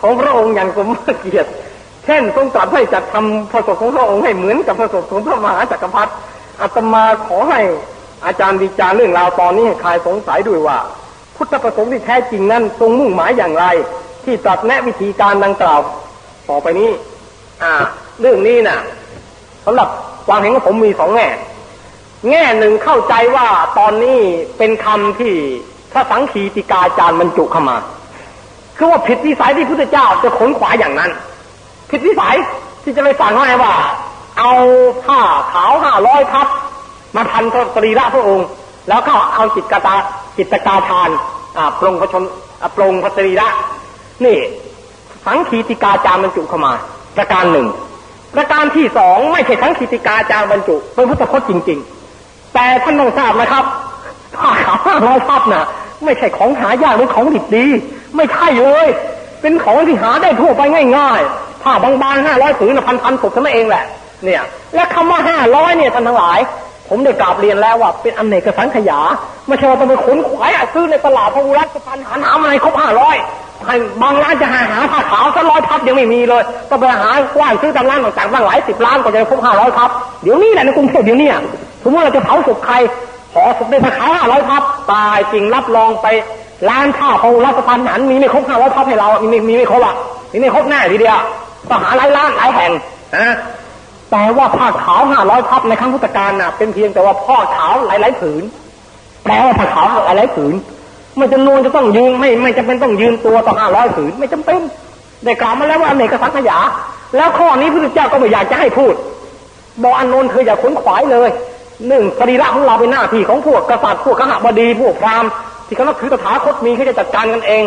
ของพระองค์อย่างสมเกียรติ เช่นทรงตรัสให้จัดทำพระศพของพระองค์ให้เหมือนกับพระศพของพระมหาจักรพรรดิอาตมาขอให้อาจารย์วิจารเรื่องราวตอนนี้ให้คลายสงสัยด้วยว่า พุทธประสงค์ที่แท้จริงนั้นทรงมุ่งหมายอย่างไร ที่ตรัสแนะวิธีการดังกล่าว ต่อไปนี้ อ่า เรื่องนี้นะ่ะสำหรับความเห็นของผมมีสองแง่ แง่หนึ่งเข้าใจว่าตอนนี้เป็นคำที่พระสังคีติกาจารย์บรรจุเข้ามา คือว่าผิดวิสัยที่พุทธเจ้าจะขนขวายอย่างนั้น ผิดวิสัยที่จะไปสั่งให้ว่า เอาผ้าขาวห้าร้อยพับมาพันพระสรีระพระองค์ แล้วก็เอาจิตกาตาจิตกาทานอ่าปรงพระชนปรงพระสรีระ นี่ สังคีติกาจารบรรจุเข้ามา ประการหนึ่ง ประการที่สองไม่ใช่สังคีติกาจารบรรจุเป็นพุทธพจน์จริง ๆ แต่ท่านต้องทราบนะครับผ้าขาวห้าร้อยพับน่ะ ไม่ใช่ของหายากหรือของดิบดี ไม่ใช่เลย เป็นของที่หาได้ทั่วไปง่ายๆผ้าบางๆห้าร้อยผืนพันพันๆศพเท่านั้นเองแหละ เนี่ย และคำว่าห้าร้อยเนี่ยท่านทั้งหลาย ผมได้กราบเรียนแล้วว่าเป็นอันเนกสังขยา ไม่ใช่ว่าต้องไปขนขวายซื้อในตลาดพระอุรัสพันหาหามาให้ครบห้าร้อยบางร้านจะหาหาผ้าขาวสักร้อยพับยังไม่มีเลยต้องไปหาว้านซื้อตามร้านต่างๆตั้งหลายสิบร้านก็จะครบห้าร้อยพับเดี๋ยวนี้แหละในกรุงเทพเดี๋ยวนี้สมมติเราจะเผาศพใครขอศพได้ผ้าขาวห้าร้อยพับตายจริงรับรองไป ร้านข้าวพระอุรัสพันหันมีไม่ครบห้าร้อยพับให้เรามีมีไม่ครบอะมีไม่ครบแน่ทีเดียวต้องหาหลายร้านหลายแห่งนะแต่ว่าผ้าขาวห้าร้อยพับในครั้งพุทธกาลน่ะเป็นเพียงแต่ว่าผ้าขาวหลายๆผืนแปลว่าผ้าขาวหลายๆผืนไม่จำนวนจะต้องยืนไม่ไม่จำเป็นต้องยืนตัวต่อห้าร้อยผืนไม่จำเป็นได้กล่าวมาแล้วว่าอเนกสังขยา แล้วข้อนี้พระพุทธเจ้าก็ไม่อยากจะให้พูดบอกอนนนท์เธออย่าขนขวายเลยหนึ่งสรีระของเราเป็นหน้าที่ของพวกกษัตริย์พวกขหบดีพวกพราหมณ์ ที่เขาถือตถาคตมีเขาจะจัดการกันเอง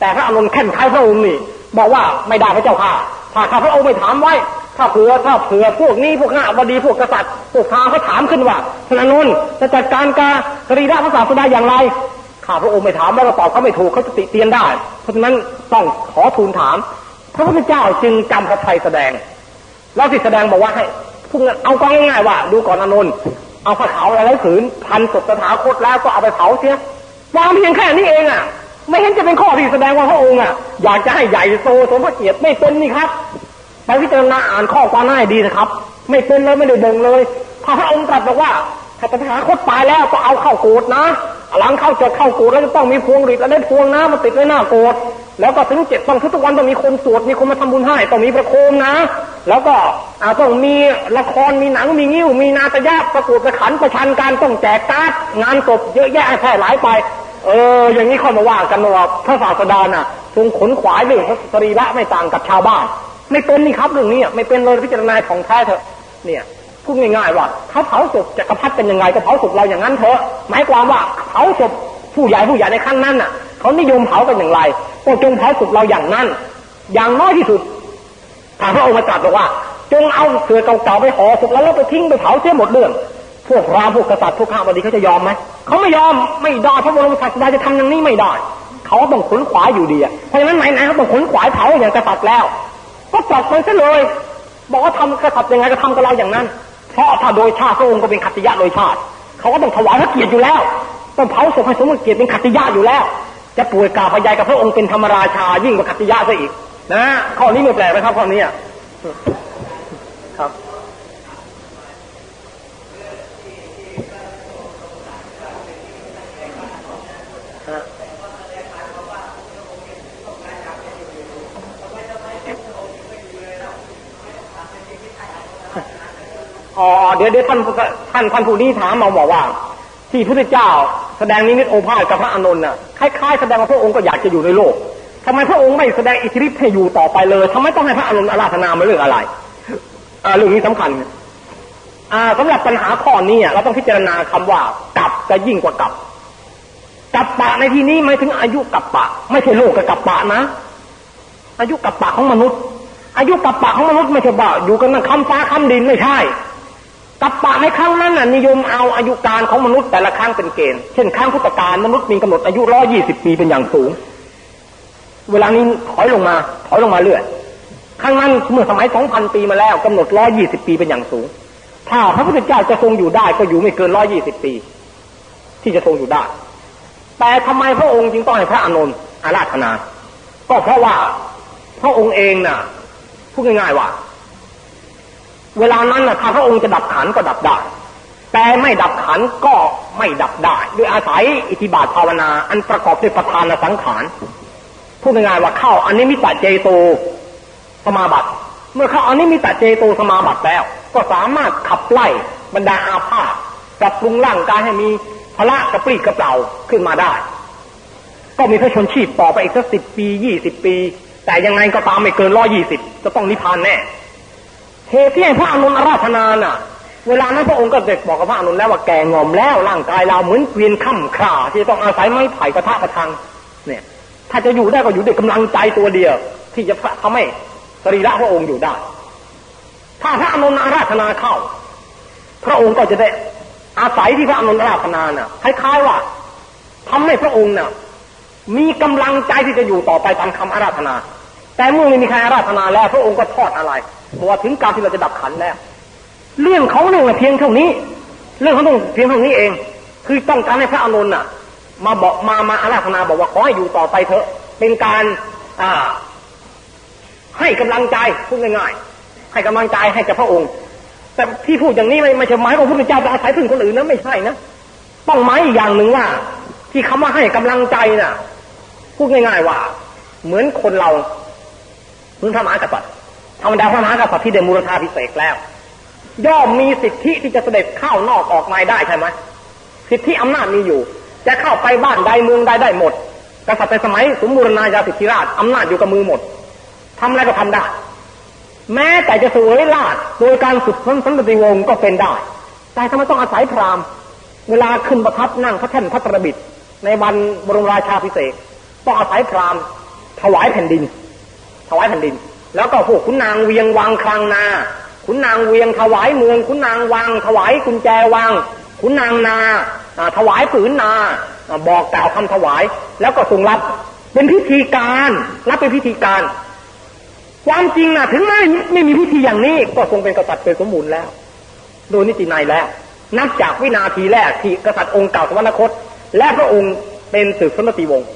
แต่พระอานนท์แข่งท้ายพระองค์นี่ บอกว่าไม่ได้พระเจ้าค่ะถ้าข้าพระองค์ไม่ถามไว้ ถ้าเผื่อถ้าเผื่อพวกนี้พวกข้าบดีพวกกษัตริย์พวกพราเขาถามขึ้นว่าพระอานนท์จะจัดการการสรีระพระศาสดาอย่างไรข้าพระองค์ไม่ถามแล้วก็ตอบเขาไม่ถูกเขาจะติเตียนได้ เพราะฉะนั้นต้องขอทูลถามพระพุทธเจ้าจึงจำพระไทยแสดง แล้วที่แสดงบอกว่าให้พวกนั้นเอาก็ง่ายๆว่า ดูก่อนอานนท์เอาผ้าขาวอะไรผืนพันศพตถาคตแล้วก็เอาไปเผาเสีย ความเพียงแค่นี้เองอะ ไม่เห็นจะเป็นข้อที่แสดงว่าพระองค์อะอยากจะให้ใหญ่โตสมพระเกียรติไม่เป็นนี่ครับไปพิจารณาอ่านข้อความหน้าดีนะครับ ไม่เป็นเลยไม่ได้บ่งเลยพระพระองค์ตรัสบอกว่าถ้าปัญหาคตตายแล้วก็เอาเข้าโกดนะหลังเข้าจะเข้าโกดแล้วจะต้องมีพวงหรีดแล้วได้พวงน้ามาติดไว้หน้าโกด แล้วก็ถึงเจ็ดต้องทุกวันต้องมีคนสวดมีคนมาทำบุญให้ต้องมีประโคมนะ แล้วก็ต้องมีละครมีหนังมีงิ้ว มีนาตยะประกวดประขันประชันการต้องแจกการ์ดงานศพเยอะแยะแค่หลายไป เออ อย่างนี้ค่อยมาว่ากันว่าพระศาสดาน่ะทรงขนขวายเรื่องพระสรีระไม่ต่างกับชาวบ้าน ไม่เป็นนี่ครับเรื่องนี้ไม่เป็นเลยพิจารณาของแท้เถอะ เนี่ยพูดง่ายๆว่าเขาเผาศพจักรพรรดิเป็นยังไงก็เผาศพเราอย่างนั้นเถอะหมายความว่าเผาศพผู้ใหญ่ผู้ใหญ่ในขั้นนั้นน่ะ เขานิยมเผากันอย่างไรก็จงเผาศพเราอย่างนั้น อย่างน้อยที่สุดทางพระองค์มาตรัสบอกว่า จงเอาเสือเก่าๆไปห่อศพแล้วแล้วไปทิ้งไปเผาเสียหมดเรื่อง พวกรามพวกกษัตริย์พวกข้าบดีเขาจะยอมไหมเขาไม่ยอมไม่ได้พระบรมศาสดาจะทำอย่างนี้ไม่ได้เขาต้องขนขวายอยู่ดีอะเพราะฉะนั้นไหนๆเขาต้องขนขวายเผาอย่างกษัตริย์แล้ว ก็ปรับมันซะเลย บอกว่าทำกษัตริย์ยังไงก็ทำกับเราอย่างนั้นเพราะถ้าโดยชาติพระองค์ก็เป็นขัตติยะโดยชาติเขาก็ต้องถวายพระเกียรติอยู่แล้ว ต้องเผาศพให้สมเกียรติเป็นขัตติยะอยู่แล้ว จะป่วยกาพยายกับพระองค์เป็นธรรมราชายิ่งกว่าขัตติยะซะอีก นะข้อนี้ไม่แปลกนะครับข้อนี้ครับอ๋อเดี๋ยวเดี๋ยวท่านท่านท่านผู้นี้ถามมาบอกว่า ที่พระเจ้าแสดงนิมิตโอภาสกับพระอานนท์น่ะคล้ายๆแสดงว่าพระองค์ก็อยากจะอยู่ในโลกทำไมพระองค์ไม่แสดงอิทธิฤทธิ์ให้อยู่ต่อไปเลยทำไมต้องให้พระอานนท์อาราธนามาเรื่องอะไรอ่าเรื่องนี้สำคัญอ่าสำหรับปัญหาข้อนี้เราต้องพิจารณาคำว่ากลับจะยิ่งกว่ากลับกับปะในที่นี้หมายถึงอายุกับปะ ไม่ใช่โลกกับกับปะนะ อายุกับปะของมนุษย์ อายุกับปะของมนุษย์ไม่ใช่บ่าอยู่กันนั่งคำฟ้าคำดินไม่ใช่ กับปะในครั้งนั้นน่ะนิยมเอาอายุการของมนุษย์แต่ละครั้งเป็นเกณฑ์ เช่นครั้งพุทธกาลมนุษย์มีกำหนดอายุร้อยี่สิบปีเป็นอย่างสูง เวลานี้ถอยลงมา ถอยลงมาเรื่อยครั้งนั้นเมื่อสมัยสองพันปีมาแล้วกำหนดร้อยี่สิบปีเป็นอย่างสูง ถ้าพระพุทธเจ้าจะทรงอยู่ได้ก็อยู่ไม่เกินร้อยี่สิบปี ที่จะทรงอยู่ได้ แต่ทำไมพระองค์จึงต้องให้พระอานนท์อาราธนา ก็เพราะว่าพระองค์เองน่ะพูดง่ายๆว่า เวลานั้นนะถ้าพระองค์จะดับขันก็ดับได้ แต่ไม่ดับขันก็ไม่ดับได้ด้วยอาศัยอิทธิบาทภาวนา อันประกอบด้วยประธานสังขารพูดง่ายๆว่าเข้าอันนี้มิตรเจโตสมาบัติ เมื่อเข้าอันนี้มิตรเจโตสมาบัติแล้ว ก็สามารถขับไล่บรรดาอาภาษปรับปรุงร่างกายให้มีพละกระปรี้กระเปร่าขึ้นมาได้ ก็มีพระชนชีพต่อไปอีกสักสิบปียี่สิบปี แต่ยังไงก็ตามไม่เกินร้อยี่สิบจะต้องนิพพานแน่ เหตุที่ให้พระอนุนอาราธนาน่ะ เวลานั้นพระองค์ก็เด็กบอกกับพระอนุนแล้วว่าแกงอมแล้วร่างกายเราเหมือนเกวียนข้ามข่าที่ต้องอาศัยไม้ไผ่กระทะประทัง เนี่ย ถ้าจะอยู่ได้ก็อยู่ด้วยกำลังใจตัวเดียว ที่จะทำให้สรีระพระองค์อยู่ได้ ถ้าพระอนุนอาราธนาเข้า พระองค์ก็จะได้อาศัยที่พระอนุนอาราธนาน่ะคล้ายๆว่าทำให้พระองค์น่ะมีกำลังใจที่จะอยู่ต่อไปตามคำอาราธนา แต่เมื่อไม่มีใครอาราธนาแล้ว พระองค์ก็ทอดอะไร บอกว่าถึงการที่เราจะดับขันแล้ว เรื่องเขาเนี่ยเพียงเท่านี้ เรื่องเขาต้องเพียงเท่านี้เอง คือต้องการให้พระอนุนน่ะ มาบอกมามาอาราธนาบอกว่าขอให้อยู่ต่อไปเถอะ เป็นการอ่า ให้กำลังใจพูดง่ายๆให้กำลังใจให้กับพระองค์ แต่ที่พูดอย่างนี้ไม่ไม่ใช่หมายว่าพระพุทธเจ้าจะอาศัยพึ่งคนอื่นนะไม่ใช่นะต้องหมายอีกอย่างหนึ่งว่า ที่คำว่าให้กำลังใจน่ะ พูดง่ายๆว่า เหมือนคนเราเหมือนพระมหากษัตริย์ ธรรมดาพระมหากษัตริย์ที่ได้มูลธาพิเศษแล้ว ย่อมมีสิทธิที่จะเสด็จเข้านอกออกในได้ใช่ไหมสิทธิอำนาจมีอยู่ จะเข้าไปบ้านใดเมืองใดได้หมด กษัตริย์ในสมัยสมบูรณาญาสิทธิราชอำนาจอยู่กับมือหมดทำอะไรก็ทำได้ แม้แต่จะสวยราชโดยการสุดพ้นสันติวงศ์ก็เป็นได้ แต่ทำไมต้องอาศัยพราหมณ์ เวลาขึ้นประทับนั่งพระแท่นพระตรบิดในวันบรมราชาพิเศษต้องอาศัยพราหมณ์ถวายแผ่นดิน ถวายแผ่นดิน แล้วก็พวกขุนนางเวียงวางคลังนา ขุนนางเวียงถวายเมือง ขุนนางวางถวายกุญแจวางขุนนางนาถวายผืนนา บอกกล่าวคำถวาย แล้วก็ทรงรับ เป็นพิธีการรับเป็นพิธีการ ความจริงนะถึงแม้ไม่มีพิธีอย่างนี้ ก็ทรงเป็นกษัตริย์เป็นสมบูรณ์แล้ว โดยนิตินัยแล้ว นับจากวินาทีแรกที่กษัตริย์องค์เก่าสวรรคต และพระองค์เป็นสืบสนติวงศ์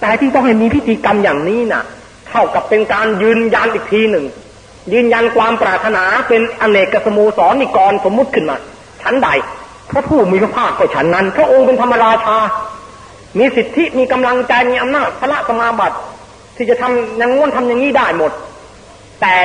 แต่ที่ต้องให้มีพิธีกรรมอย่างนี้นะ่ะ เท่ากับเป็นการยืนยันอีกทีหนึ่ง ยืนยันความปรารถนาเป็นอเนกสโมสรนิกรสมมุติขึ้นมาชั้นใดพระผู้มีพระภาคก็ฉันนั้น พระองค์เป็นธรรมราชา มีสิทธิมีกำลังใจมีอำนาจพระสมาบัติ ที่จะทำอย่างง้นทำอย่างนี้ได้หมด แต่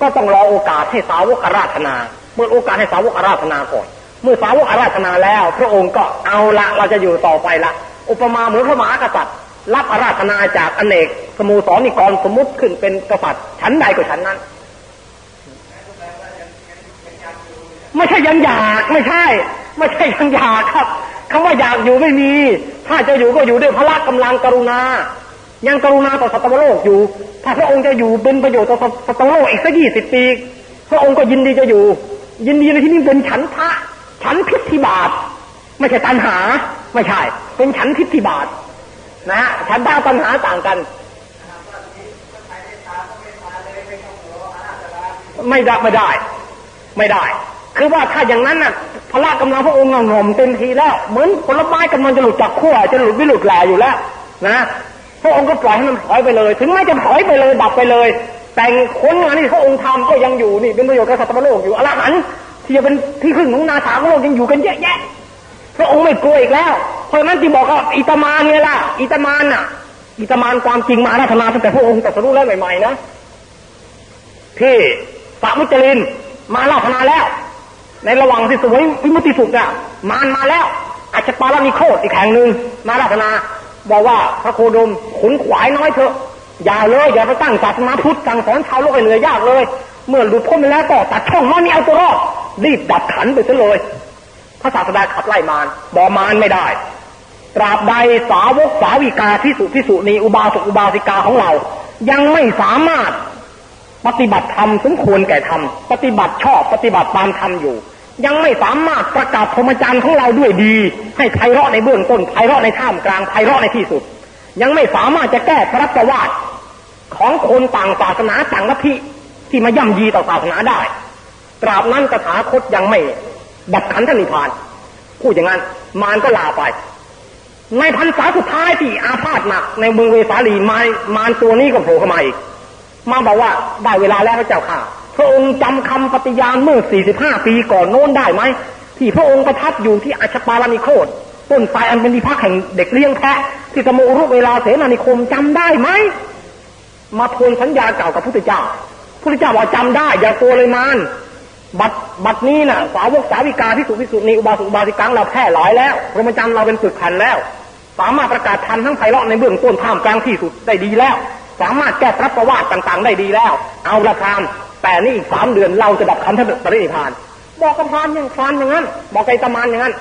ก็ต้องรอโอกาสให้สาวกอาราธนา เมื่อโอกาสให้สาวกอาราธนาก่อน เมื่อสาวกอาราธนาแล้ว พระองค์ก็เอาละเราจะอยู่ต่อไปละ อุปมาเหมือนพระมหากษัตริย์ รับอาราธนาจากอเนกสโมสรนิกรสมมุติขึ้นเป็นกษัตริย์ชั้นใดก็ชั้นนั้น ไม่ใช่ยังอยากไม่ใช่ ไม่ใช่ยังอยากครับคำว่าอยากอยู่ไม่มี ถ้าจะอยู่ก็อยู่ด้วยพละกำลังกรุณา ยังกรุณาต่อสัตว์โลกอยู่ ถ้าพระองค์จะอยู่เป็นประโยชน์ต่อสัตว์โลกอีกสักยี่สิบปี พระองค์ก็ยินดีจะอยู่ ยินดีในที่นี้เป็นฉันทะ ฉันพิธิบาท ไม่ใช่ตัณหา ไม่ใช่ เป็นฉันพิธิบาท นะฮะฉันทะตัณหาต่างกัน ไม่ได้ไม่ได้ ไม่ได้ คือว่าถ้าอย่างนั้นน่ะพระกำลังพระองค์งอมเต็มทีแล้ว เหมือนผลไม้กำลังจะหลุดจากขั้วจะหลุดไม่หลุดแหล่อยู่แล้ว นะพระองค์ก็ปล่อยให้มันถอยไปเลย ถึงแม้จะถอยไปเลยดับไปเลย แต่คนงานที่พระองค์ทำก็ยังอยู่นี่เป็นประโยชน์กับสัตว์โลกอยู่อรหันที่จะเป็นที่พึ่งของนาถาโลกยังอยู่กันเยอะแยะ พระองค์ไม่กลัวอีกแล้ว เพราะนั้นที่บอกว่าอิตามานเนี่ยล่ะอิตามานน่ะ อิตามานความจริงมาอาราธนาตั้งแต่พระองค์แต่สรู้แล้วใหม่ๆนะที่ปะมุจลินมาอาราธนาแล้ว ในระหว่างที่สวยวิมุติสุขอะมานมาแล้วอาจจะปารานิโคตอีกแห่งหนึ่งมาอาราธนา บอกว่าพระโคดมขุนขวายน้อยเถอะอย่าเลยอย่าไปตั้งศาสนาพุทธสั่งสอนชาวโลกให้เหนื่อยยากเลย เมื่อหลุดพ้นไปแล้วก็ตัดช่องมันนี่เอาตัวรอดรีบดับขันไปซะเลย พระศาสดาขับไล่มารบอมารไม่ได้ ตราบใดสาวกสาวิกาพิสุพิสุนีอุบาสกอุบาสิกาของเรา ยังไม่สามารถปฏิบัติธรรมสมควรแก่ธรรมปฏิบัติชอบปฏิบัติตามธรรมอยู่ ยังไม่สามารถประกาศพรหมจรรย์ของเราด้วยดี ให้ไพเราะในเบื้องต้นไพเราะในท่ามกลางไพเราะในที่สุด ยังไม่สามารถจะแก้พระประวัติของคนต่างศาสนาต่างลัทธิที่มาย่ำยีต่อศาสนาได้ ตราบนั้นตถาคตยังไม่ ดับขันธนิพานพูดอย่างนั้น มารก็ลาไป ในพรรษาสุดท้ายที่อาพาธหนักในเมืองเวสาลีมารมารตัวนี้ก็โผล่เข้ามาอีกมาบอกว่าได้เวลาแล้วพระเจ้าค่ะ พระองค์จำคำปฏิญาณเมื่อ 45 ปีก่อนโน้นได้ไหมที่พระองค์ประทับอยู่ที่อัชปาลานิโคตต้นไทรอันเป็นที่พักแห่งเด็กเลี้ยงแพะที่สมุรุเวลาเสนานิคมจำได้ไหมมาทวนสัญญาเก่ากับพระพุทธเจ้าพระพุทธเจ้าบอกจำได้ อย่าโกเลยมาน บัดบัดนี้น่ะสาวกสาวิกาที่สุพิสุนีอุบาสุอุบาสิกังเราแพร่หลายแล้วพรหมจรรย์เราเป็นสึกแผ่นแล้ว สามารถประกาศทันทั้งไพเราะในเบื้องต้นท่ามกลางที่สุดได้ดีแล้ว สามารถแก้รับประวัติต่างๆ ได้ดีแล้ว เอาละคามแต่นี่อีกสามเดือนเราจะดับคันธปรินิพาน บอกกระพานอย่างฟานอย่างนั้น บอกไกตมานอย่างนั้น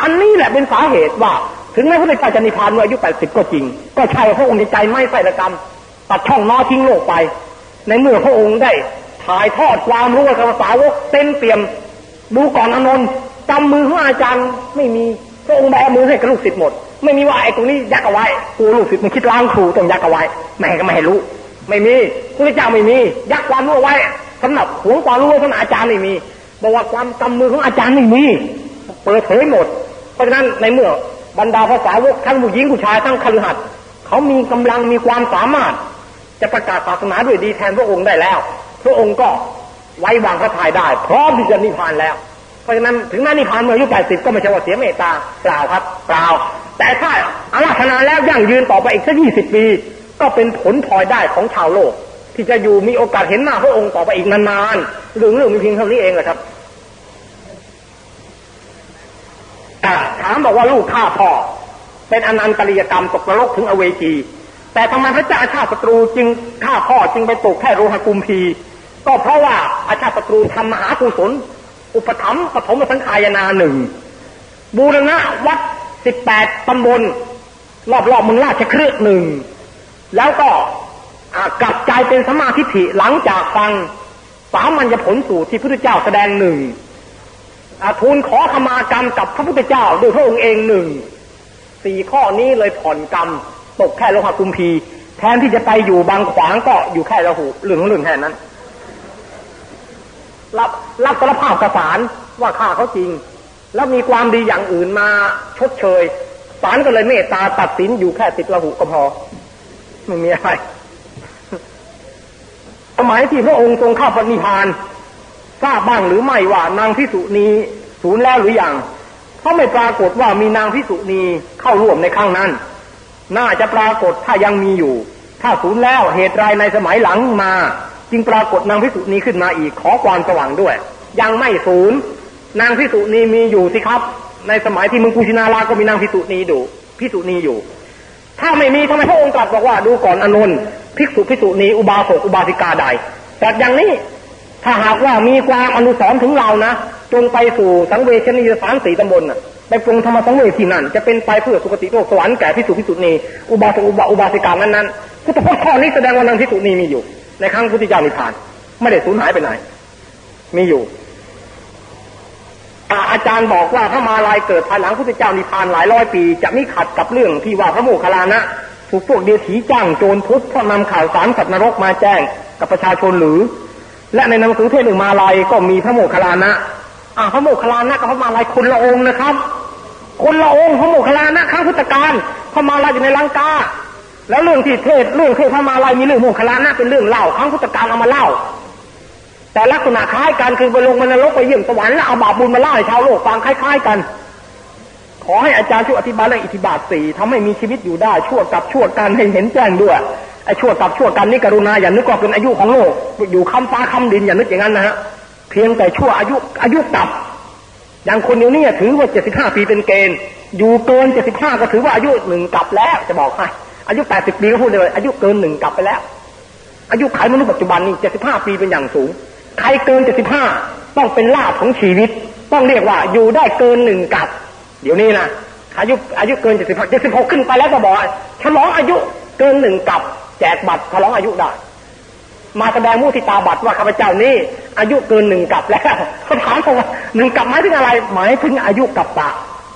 อันนี้แหละเป็นสาเหตุว่า ถึงแม้พระเจ้าจะนิพพานเมื่ออายุแปดสิบก็จริง ก็ใช่พระองค์ใจไม่ใส่ละกรรมตัดช่องน้อทิ้งโลกไป ในเมื่อพระองค์ได้ ถ่ายทอดความรู้กับสาวกเต็มเปี่ยม ดูก่อนอนนท์จำมือของอาจารย์ไม่มีพระองค์แบมือให้กับลูกศิษย์หมด ไม่มีว่าไอ้ตรงนี้ยักเอาไว้กูลูกศิษย์มันคิดล้างครูต้องยักเอาไว้ไม่ให้ก็ไม่ให้รู้ ไม่มีพระเจ้าไม่มี ยักความรู้เอาไว้สำหรับหวงความรู้สำหรับอาจารย์ไม่มีบอกว่าความจำมือของอาจารย์ไม่มีเปิดเผยหมด เพราะฉะนั้นในเมื่อบรรดาภาษาวกทั้งผู้หญิงผู้ชายทั้งคฤหัสถ์เขามีกำลังมีความสามารถ จะประกาศศาสนาด้วยดีแทนพระองค์ได้แล้ว พระองค์ก็ไว้วางพระทัยได้ พร้อมที่จะนิพพานแล้ว เพราะฉะนั้นถึงแม้นิพพานเมื่ออายุแปดสิบก็ไม่ใช่ว่าเสียเมตตาเปล่าครับเปล่า แต่ถ้าอาราธนาแล้วยั่งยืนต่อไปอีกสักยี่สิบปี ก็เป็นผลพลอยได้ของชาวโลก ที่จะอยู่มีโอกาสเห็นหน้าพระองค์ต่อไปอีกนานๆเรื่องเรื่องมีเพียงเท่านี้เองแหละครับถามบอกว่าลูกฆ่าพ่อเป็นอนันตริยกรรมตกนรกถึงอเวจี แต่ทำไมพระเจ้าอาชาติศัตรูจึงฆ่าพ่อจึงไปตกแค่โรหกุมพี ก็เพราะว่าอาชาติศัตรูทำมหากุศล อุปถัมภ์ปฐมสังขายนาหนึ่งบูรณะวัดสิบแปดตำบล รอบๆเมืองราชครืหนึ่งแล้วก็กลับใจเป็นสมาธิฐิหลังจากฟังสามัญญผลสูตรที่พระพุทธเจ้าแสดงหนึ่งทูลขอขมากรรมกับพระพุทธเจ้าด้วยพระองค์เองหนึ่งสี่ข้อนี้เลยผ่อนกรรม ตกแค่โลหะกุมพีแทนที่จะไปอยู่บางขวางก็อยู่แค่ละหูเรื่องของเรื่องแค่นั้น รับรับสารภาพกระสารว่าฆ่าเขาจริง แล้วมีความดีอย่างอื่นมาชดเชยศาลก็เลยเมตตาตัดสินอยู่แค่ติดละหูก็พอไม่มีอะไรสมัยที่พระองค์ทรงเข้าปณิพานทราบบ้างหรือไม่ว่านางพิสุณีสูญแล้วหรืออยังเพราะไม่ปรากฏว่ามีนางพิสุณีเข้าร่วมในครั้งนั้น น่าจะปรากฏถ้ายังมีอยู่ ถ้าสูญแล้วเหตุไรในสมัยหลังมา จึงปรากฏนางพิสุณีขึ้นมาอีกขอความสว่างด้วย ยังไม่สูญนางพิสุณีมีอยู่สิครับ ในสมัยที่มึงกุชินาราก็มีนางพิสุณีดูพิสุณีอยู่ ถ้าไม่มีทำไมพระองค์ตรัสบอกว่าดูก่อนอนนท์ภิกษุพิสุณีอุบาสกอุบาสิกาใดแต่อย่างนี้ถ้าหากว่ามีความอนุสรถึงเรานะจงไปสู่สังเวชนียสารสีตำบลน่ะ ไปปรุงธรรมสังเวชที่นั่น จะเป็นไปเพื่อสุคติโลกสวรรค์แก่พิสุพิสุนีอุบาสกอุบาอุบาสิกานั้นนั้นพุทธพจน์ข้อนี้แสดงว่านางพิสุนีมีอยู่ ในครั้งพุทธเจ้านิพพาน ไม่ได้สูญหายไปไหน มีอยู่อาจารย์บอกว่าพระมาลายเกิดภายหลังพุทธเจ้านิพพานหลายร้อยปี จะไม่ขัดกับเรื่องที่ว่าพระโมคคัลลานะถูกพวกเดียถีจ้างโจรทุบเพราะนำข่าวสารสัตว์นรกมาแจ้งกับประชาชนหรือ และในหนังสือเทศหนึ่งมาลายก็มีพระโมคคัลลานะอ่าพระโมคคัลลานะกับพระมาลายคนละองค์นะครับ คนละองค์พระโมคคัลลานะครั้งพุทธกาลพระมาลายอยู่ในลังกา แล้วเรื่องที่เทศเรื่องเทศพระมาลายมีเรื่องโมคคัลลานะเป็นเรื่องเล่าครั้งพุทธกาลเอามาเล่า แต่ลักษณะคล้ายกันคือไปลงมนรกไปเยี่ยมสวรรค์แล้วเอาบาปบุญมาเล่าให้ชาวโลกฟังคล้าย ๆ กัน ขอให้อาจารย์ช่วยอธิบายเรื่องอิทธิบาทสี่ทำให้มีชีวิตอยู่ได้ชั่วกับชั่วกันให้เห็นแจ้งด้วยไอ้ชั่วกับชั่วกันนี่กรุณาอย่านึกว่าเป็นอายุของโลก อยู่คำฟ้าคำดินอย่านึกอย่างนั้นนะฮะเพียงแต่ชั่วอายุอายุตับ อย่างคนเดียวนี้ถือว่าเจ็ดสิบห้าปีเป็นเกณฑ์ อยู่เกินเจ็ดสิบห้าก็ถือว่าอายุหนึ่งกลับแล้วจะบอกให้อายุแปดสิบปีก็พูดเลยอายุเกินหนึ่งกลับไปแล้ว อายุไขมนุษย์ปัจจุบันนี่เจ็ดสิบห้าปีเป็นอย่างสูง ใครเกินเจ็ดสิบห้าต้องเป็นลาภของชีวิต ต้องเรียกว่าอยู่ได้เกินหนึ่งกับ เดี๋ยวนี้นะอายุอายุเกินเจ็ดสิบหกเจ็ดสิบหกขึ้นไปแล้วก็บอกฉลองอายุเกินหนึ่งกับ แจกบัตรฉลองอายุได้ มาแสดงมุทิตาบัตรว่าข้าพเจ้านี้ อายุเกินหนึ่งกับแล้วเขาถามว่าหนึ่งกับหมายถึงอะไร หมายถึงอายุกับตะ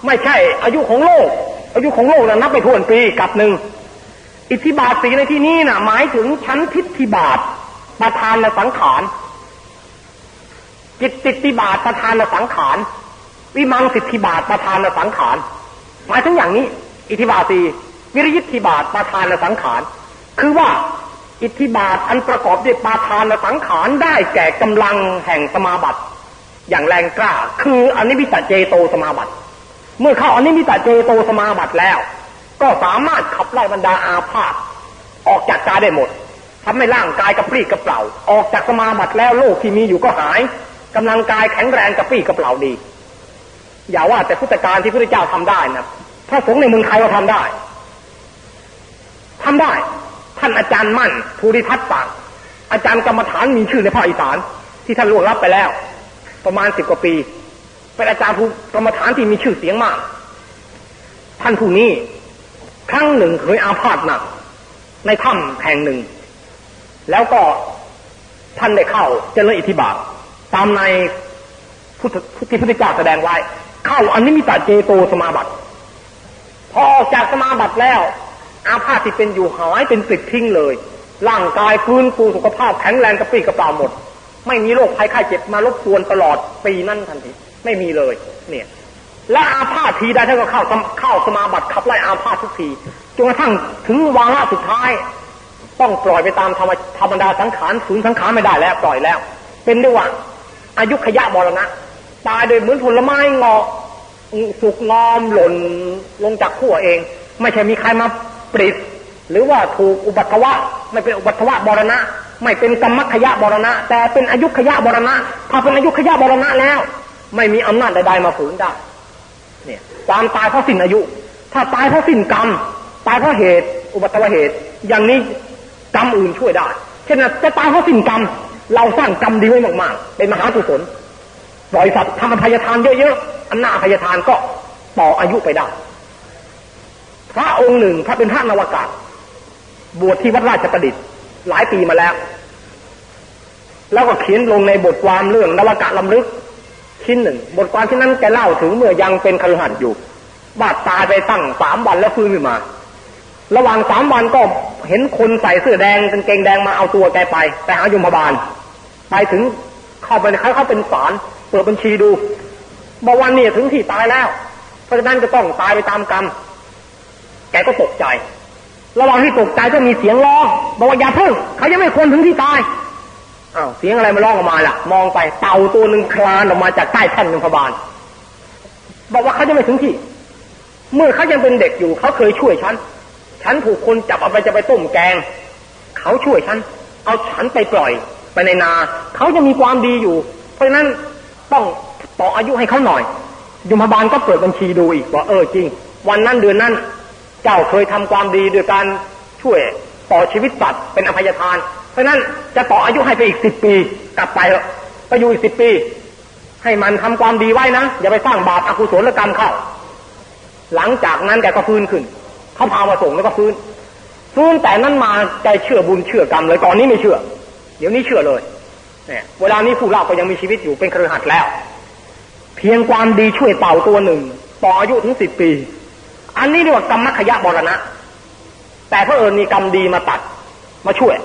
ไม่ใช่ อายุของโลก อายุของโลกนะนับไปทวนปีกับหนึ่งอิทธิบาทสีในที่นี้นะ่ะ หมายถึงชั้นทิฏฐิบาทประธานละสังขารจิตติติบาทประธานละสังขารวิมังสิทธิบาทประธานละสังขารหมายถึงอย่างนี้ อิทธิบาทสีวิริยิทธิบาทประธานละสังขารคือว่า อิทธิบาทอันประกอบด้วยปธานและสังขารได้แก่กำลังแห่งสมาบัติ อย่างแรงกล้า คืออนิมิตตเจโตสมาบัติ เมื่อเข้าอนิมิตตเจโตสมาบัติแล้ว ก็สามารถขับไล่บรรดาอาพาธออกจากกายได้หมดทำให้ร่างกายกระปรี้กระเปร่า ออกจากสมาบัติแล้วโรคที่มีอยู่ก็หายกำลังกายแข็งแรงกระปรี้กระเปร่าดี อย่าว่าแต่พุทธการที่พระเจ้าทำได้นะพระสงฆ์ในเมืองไทยก็ทำได้ทำได้ ท่านอาจารย์มั่นภูริทัตปากอาจารย์กรรมฐานมีชื่อในภาคอีสาน ที่ท่านล่วงรับไปแล้ว ประมาณสิบกว่าปี เป็นอาจารย์ภูกรรมฐานที่มีชื่อเสียงมาก ท่านผู้นี้ครั้งหนึ่งเคยอาพาธหนัก ในถ้ำแห่งหนึ่ง แล้วก็ท่านได้เข้าเจริญอิทธิบาทตามในพุทธที่พุทธเจ้าแสดงไว้ เข้าอันิมิตาเจโตสมาบัติ พอออกจากสมาบัติแล้ว อาพาธที่เป็นอยู่หายเป็นปิดทิ้งเลย ร่างกายฟื้นฟูสุขภาพแข็งแรงกระปรี้กระเปร่าหมด ไม่มีโรคภัยไข้เจ็บมารบกวนตลอดปีนั้นทันทีไม่มีเลย เนี่ย และอาพาธทีใดท่านก็เข้าเข้าสมาบัติขับไล่อาพาธทุกทีจนกระทั่งถึงวาระสุดท้าย ต้องปล่อยไปตามธรรมธรรมดาสังขารสูญสังขารไม่ได้แล้วปล่อยแล้ว เป็นด้วยว่า อายุขยะบรณะตายโดยเหมือนผลไม้งอสุกงอมหล่นลงจากขั้วเอง ไม่ใช่มีใครมา ปริดหรือว่าถูกอุบัติวะ ไม่เป็นอุบัติวะบรณะ ไม่เป็นกรรมขยะบรณะ แต่เป็นอายุขยะบรณะ ถ้าเป็นอายุขยะบรณะแล้ว ไม่มีอำนาจใดๆมาฝืนได้เนี่ยความตายเพราะสิ้นอายุ ถ้าตายเพราะสิ้นกรรม ตายเพราะเหตุ อุบัติเหตุ อย่างนี้กรรมอื่นช่วยได้ เช่นจะตายเพราะสิ้นกรรม เราสร้างกรรมดีไว้มากๆ เป็นมหากุศลปล่อยสัตว์ทำอภัยทานเยอะๆอันหน่าอภัยทานก็ต่ออายุไปได้ พระองค์หนึ่งพระเป็นพระนวากาศ บวชที่วัดราชประดิษฐ์ หลายปีมาแล้ว แล้วก็เขียนลงในบทความเรื่องนวากาศลำลึก ชิ้นหนึ่ง บทความที่นั้นแกเล่าถึงเมื่อยังเป็นคฤหัสถ์อยู่บาดตายไปตั้งสามวันแล้วฟื้นขึ้นมา ระหว่างสามวันก็เห็นคนใส่เสื้อแดงกางเกงแดงมาเอาตัวแกไปไปหายมบาล ไปถึงเข้าไปเขาเขาเป็นศาลเปิดบัญชีดูบอกวันนี้ถึงที่ตายแล้ว เพราะฉะนั้นจะต้องตายไปตามกรรม แกก็ตกใจ ระหว่างที่ตกใจก็มีเสียงร้องบอกว่าอย่าเพิ่งเขายังไม่ควรถึงที่ตายอ้าวเสียงอะไรมาร้องออกมาล่ะ มองไปเต่าตัวหนึ่งคลานออกมาจากใต้แท่นยมบาลบอกว่าเขาจะไม่ถึงที่ เมื่อเขายังเป็นเด็กอยู่เขาเคยช่วยฉัน ฉันถูกคนจับเอาไปจะไปต้มแกง เขาช่วยฉัน เอาฉันไปปล่อยไปในนา เขาจะมีความดีอยู่ เพราะฉะนั้นต้องต่ออายุให้เขาหน่อยยมบาลก็เปิดบัญชีดูอีกว่าเออจริง วันนั้นเดือนนั้น เจ้าเคยทำความดีโดยการช่วยต่อชีวิตสัตว์เป็นอภัยทาน เพราะนั้นจะต่ออายุให้ไปอีกสิบปี กลับไปเถอะไปอยู่อีกสิบปี ให้มันทำความดีไว้นะ อย่าไปสร้างบาปอกุศลกรรมเข้า หลังจากนั้นแกก็ฟื้นขึ้น เขาพามาส่งแล้วก็ฟื้น ฟื้นแต่นั้นมาใจเชื่อบุญเชื่อกรรมเลยก่อนนี้ไม่เชื่อ เดี๋ยวนี้เชื่อเลยเนี่ยเวลานี้ผู้เล่าก็ยังมีชีวิตอยู่เป็นครือขัดแล้ว เพียงความดีช่วยเต่าตัวหนึ่ง ต่ออายุถึงสิบปี อันนี้เรียกว่ากรรมขยะบรณะ แต่พระเอิญมีกรรมดีมาตัดมาช่วย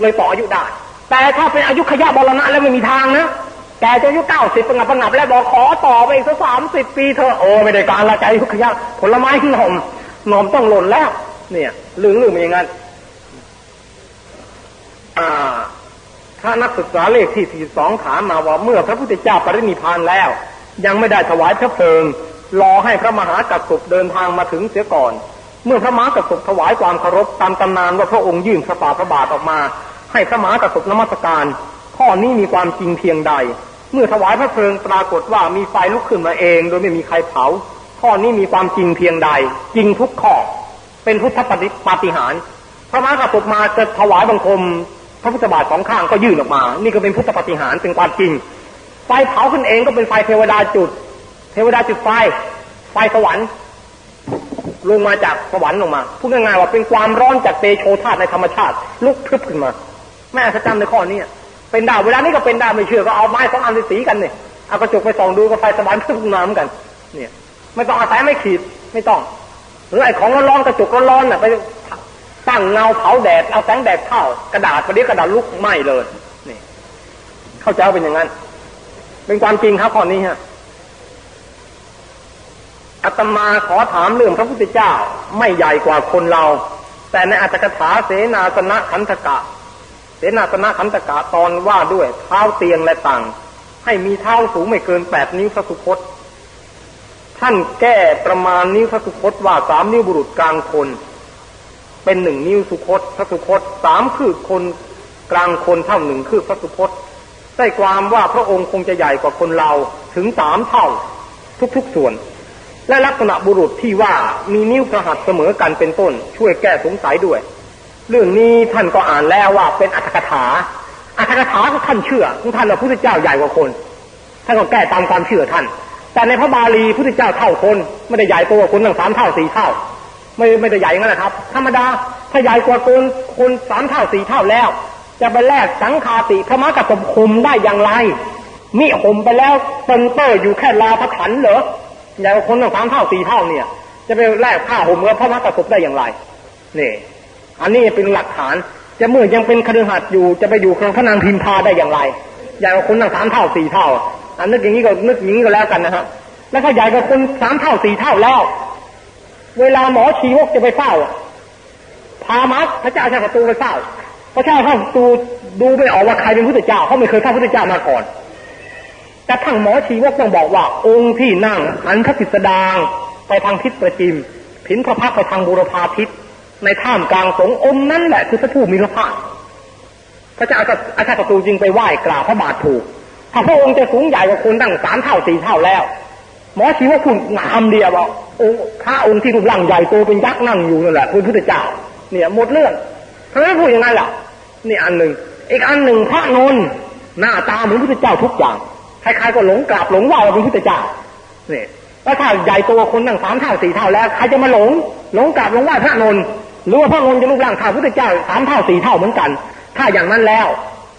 เลยต่ออายุได้ แต่ถ้าเป็นอายุขยะบรณะแล้วไม่มีทางนะแกจะอายุเก้าสิบประงับประงับแล้วบอกขอต่อไปอีกสักสามสิบปีเธอโอ้ไม่ได้การละใจอายุขยะผลไม้หอมหนอมต้องหล่นแล้ว เนี่ยลืมลืมอย่างนั้นอ่าถ้านักศึกษาเลขที่สี่สองถามมาว่าเมื่อพระพุทธเจ้าปรินิพานแล้ว ยังไม่ได้ถวายพระเพลิง รอให้พระมหากัสสปเดินทางมาถึงเสียก่อน เมื่อพระมหากัสสปถวายความเคารพตามตำนานว่าพระองค์ยื่นพระบาพระบาทออกมา ให้พระมหากัสสปนมัสการ ข้อนี้มีความจริงเพียงใด เมื่อถวายพระเพลิงปรากฏว่ามีไฟลุกขึ้นมาเอง โดยไม่มีใครเผา ข้อนี้มีความจริงเพียงใด จริงทุกข้อ เป็นพุทธปฏิหารพระมหากัสสปมาจะถวายบังคมพระพุทธบาทสองข้างก็ยื่นออกมา นี่ก็เป็นพุทธปฏิหารเป็นความจริง ไฟเผาขึ้นเองก็เป็นไฟเทวดาจุด เทวดาจุดไฟ ไฟสวรรค์ลงมาจากสวรรค์ลงมาพูดง่ายๆว่าเป็นความร้อนจากเตโชธาตุในธรรมชาติ ลุกพรึบขึ้นมา แม่สัจจ์ในข้อนี้เป็นดาวเวลานี้ก็เป็นดาวไม่เชื่อก็เอาไม้สองอันสีกันเนี่ยเอากระจกไปส่องดูก็ไฟสวรรค์พรึบขึ้นมาเหมือนกัน เนี่ย ไม่ต้องอาศัยไม่ขีดไม่ต้องหรือไอ้ของร้อนกระจกร้อนๆน่ะไปตั้งเงาเผาแดดเอาแสงแดดเข้ากระดาษประเดี๋ยวกระดาษลุกไหม้เลยนี่เข้าใจเป็นอย่างนั้น เป็นความจริงครับข้อนี้ฮะ อาตมาขอถามเรื่องพระพุทธเจ้าไม่ใหญ่กว่าคนเรา แต่ในอัตถกถาเสนาสนะขันธกะ เสนาสนะขันตกะตอนว่าด้วยเท้าเตียงและต่าง ให้มีเท้าสูงไม่เกินแปดนิ้วพระสุคตท่านแก้ประมาณนิ้วพระสุคตว่าสามนิ้วบุรุษกลางคน เป็นหนึ่งนิ้วสุคตพระสุคตสามคือคนกลางคนเท่าหนึ่งคือพระสุคตได้ความว่าพระองค์คงจะใหญ่กว่าคนเราถึงสามเท่าทุกๆส่วน และลักษณะบุรุษที่ว่ามีนิ้วประหัตเสมอกันเป็นต้น ช่วยแก้สงสัยด้วย เรื่องนี้ท่านก็อ่านแล้วว่าเป็นอัตถกถาอัตถกถาก็ท่านเชื่อของท่านว่าพระพุทธเจ้าใหญ่กว่าคนท่านก็แก้ตามความเชื่อท่าน แต่ในพระบาลีพุทธเจ้าเท่าคนไม่ได้ใหญ่ตัวคนตั้งสามเท่าสี่เท่า ไม่ไม่ได้ใหญ่งั้นนะครับ ธรรมดาถ้าใหญ่กว่าคนคนสามเท่าสี่เท่าแล้ว จะไปแลกสังฆาฏิพระมหากัสสปห่มได้อย่างไรมิห่มไปแล้วเตินเตอร์อยู่แค่ลาพระขันเหรอ อย่างคนตั้งสามเท่าสี่เท่าเนี่ย จะไปแลกผ้าห่มกับพระมหากัสสปได้อย่างไรนี่อันนี้เป็นหลักฐาน จะเมื่อยังเป็นคฤหัสถ์อยู่จะไปอยู่ครองพระนางพิมพาได้อย่างไรใหญ่กว่าคนตั้งสามเท่าสี่เท่าอันนึกอย่างนี้ก็นึกอย่างนี้ก็แล้วกันนะฮะแล้วถ้าใหญ่กว่าคนสามเท่าสี่เท่าแล้ว เวลาหมอชีวกจะไปเฝ้าพามัดพระเจ้าชายประตูไปเฝ้าพระเจ้าเข้าดูดูไม่ออกว่าใครเป็นพุทธเจ้าเขาไม่เคยเข้าพุทธเจ้ามาก่อน แต่ทางหมอชีวกต้องบอกว่า องค์ที่นั่งหันพระกิสดางไปทางทิศประจิม ผินพระพักไปทางบูรพาทิศในท่ามกลางสงองค์นั้นแหละคือพระผู้มีพระภาคพระเจ้าอาชาประตูจึงไปไหว้กราบพระบาทถูก ถ้าพระองค์จะสูงใหญ่กว่าคนตั้งสามเท่าสี่เท่าแล้ว หมอชีวกคุณคำเดียวบอกองค์ข้าองค์ที่รูปร่างใหญ่โตเป็นยักษ์นั่งอยู่นั่นแหละคือพุทธเจ้า เนี่ยหมดเรื่องทำไมพูดอย่างนั้นล่ะนี่อันหนึ่งอีกอันหนึ่งพระนนหน้าตาเหมือนพุทธเจ้าทุกอย่าง ครๆก็หลงกราบหลงว่าเราเป็นพุทธเจ้าเนี่แล้วถ้าใหญ่ตัวคนนั่งสามเท่าสี่เท่าแล้วใครจะมาหลงหลงกราบหลงว่าพระนนหรือว่าพระนนจะรูปร่างเท่าพุทธเจ้าสามเท่าสี่เท่าเหมือนกัน ถ้าอย่างนั้นแล้ว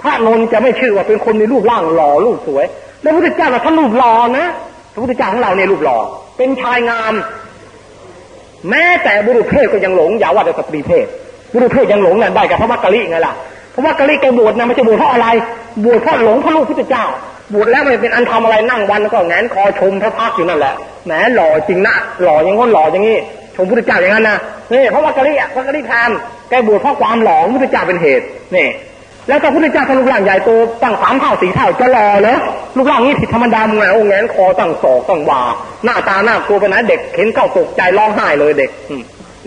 พระนนจะไม่ชื่อว่าเป็นคนมีรูปร่างหล่อรูปสวย แล้วพุทธเจ้าเราท่านรูปหล่อนะพระพุทธเจ้าของเราเนี่ยรูปหล่อเป็นชายงาม แม้แต่บุรุษเพศก็ยังหลงอย่าว่าแต่สตรีเพศบุรุษเพศยังหลงนั่นได้กับพระมักกะลิไงล่ะพราะว่ากะลิแกบวชนะไม่ใช่บวชเพราะอะไรบวชเพราะหลงพระลูกพุทธเจ้า บวชแล้วไม่เป็นอันทำอะไรนั่งวันแล้วก็แงนคอชมพระพักอยู่นั่นแหละแหมหล่อจริงนะหล่ออย่างง้นหล่ออย่างนี้ชมพุทธเจ้าอย่างนั้นนะนี่เพราะว่ากะลิอะพระกะลิพามแกบวชเพราะความหล่อพุทธเจ้าเป็นเหตุนี่แล้วก็พุทธเจ้าท่านรูปร่างใหญ่โตตั้งสามเท่าสี่เท่าจะหล่อเหรอรูปร่างนี้ผิดธรรมดามึงไงโอ้แงนคอตั้งศอกตั้งวาหน้าตาหน้ากลัวไปนะเด็กเห็นเข้าตกใจร้องไห้เลยเด็ก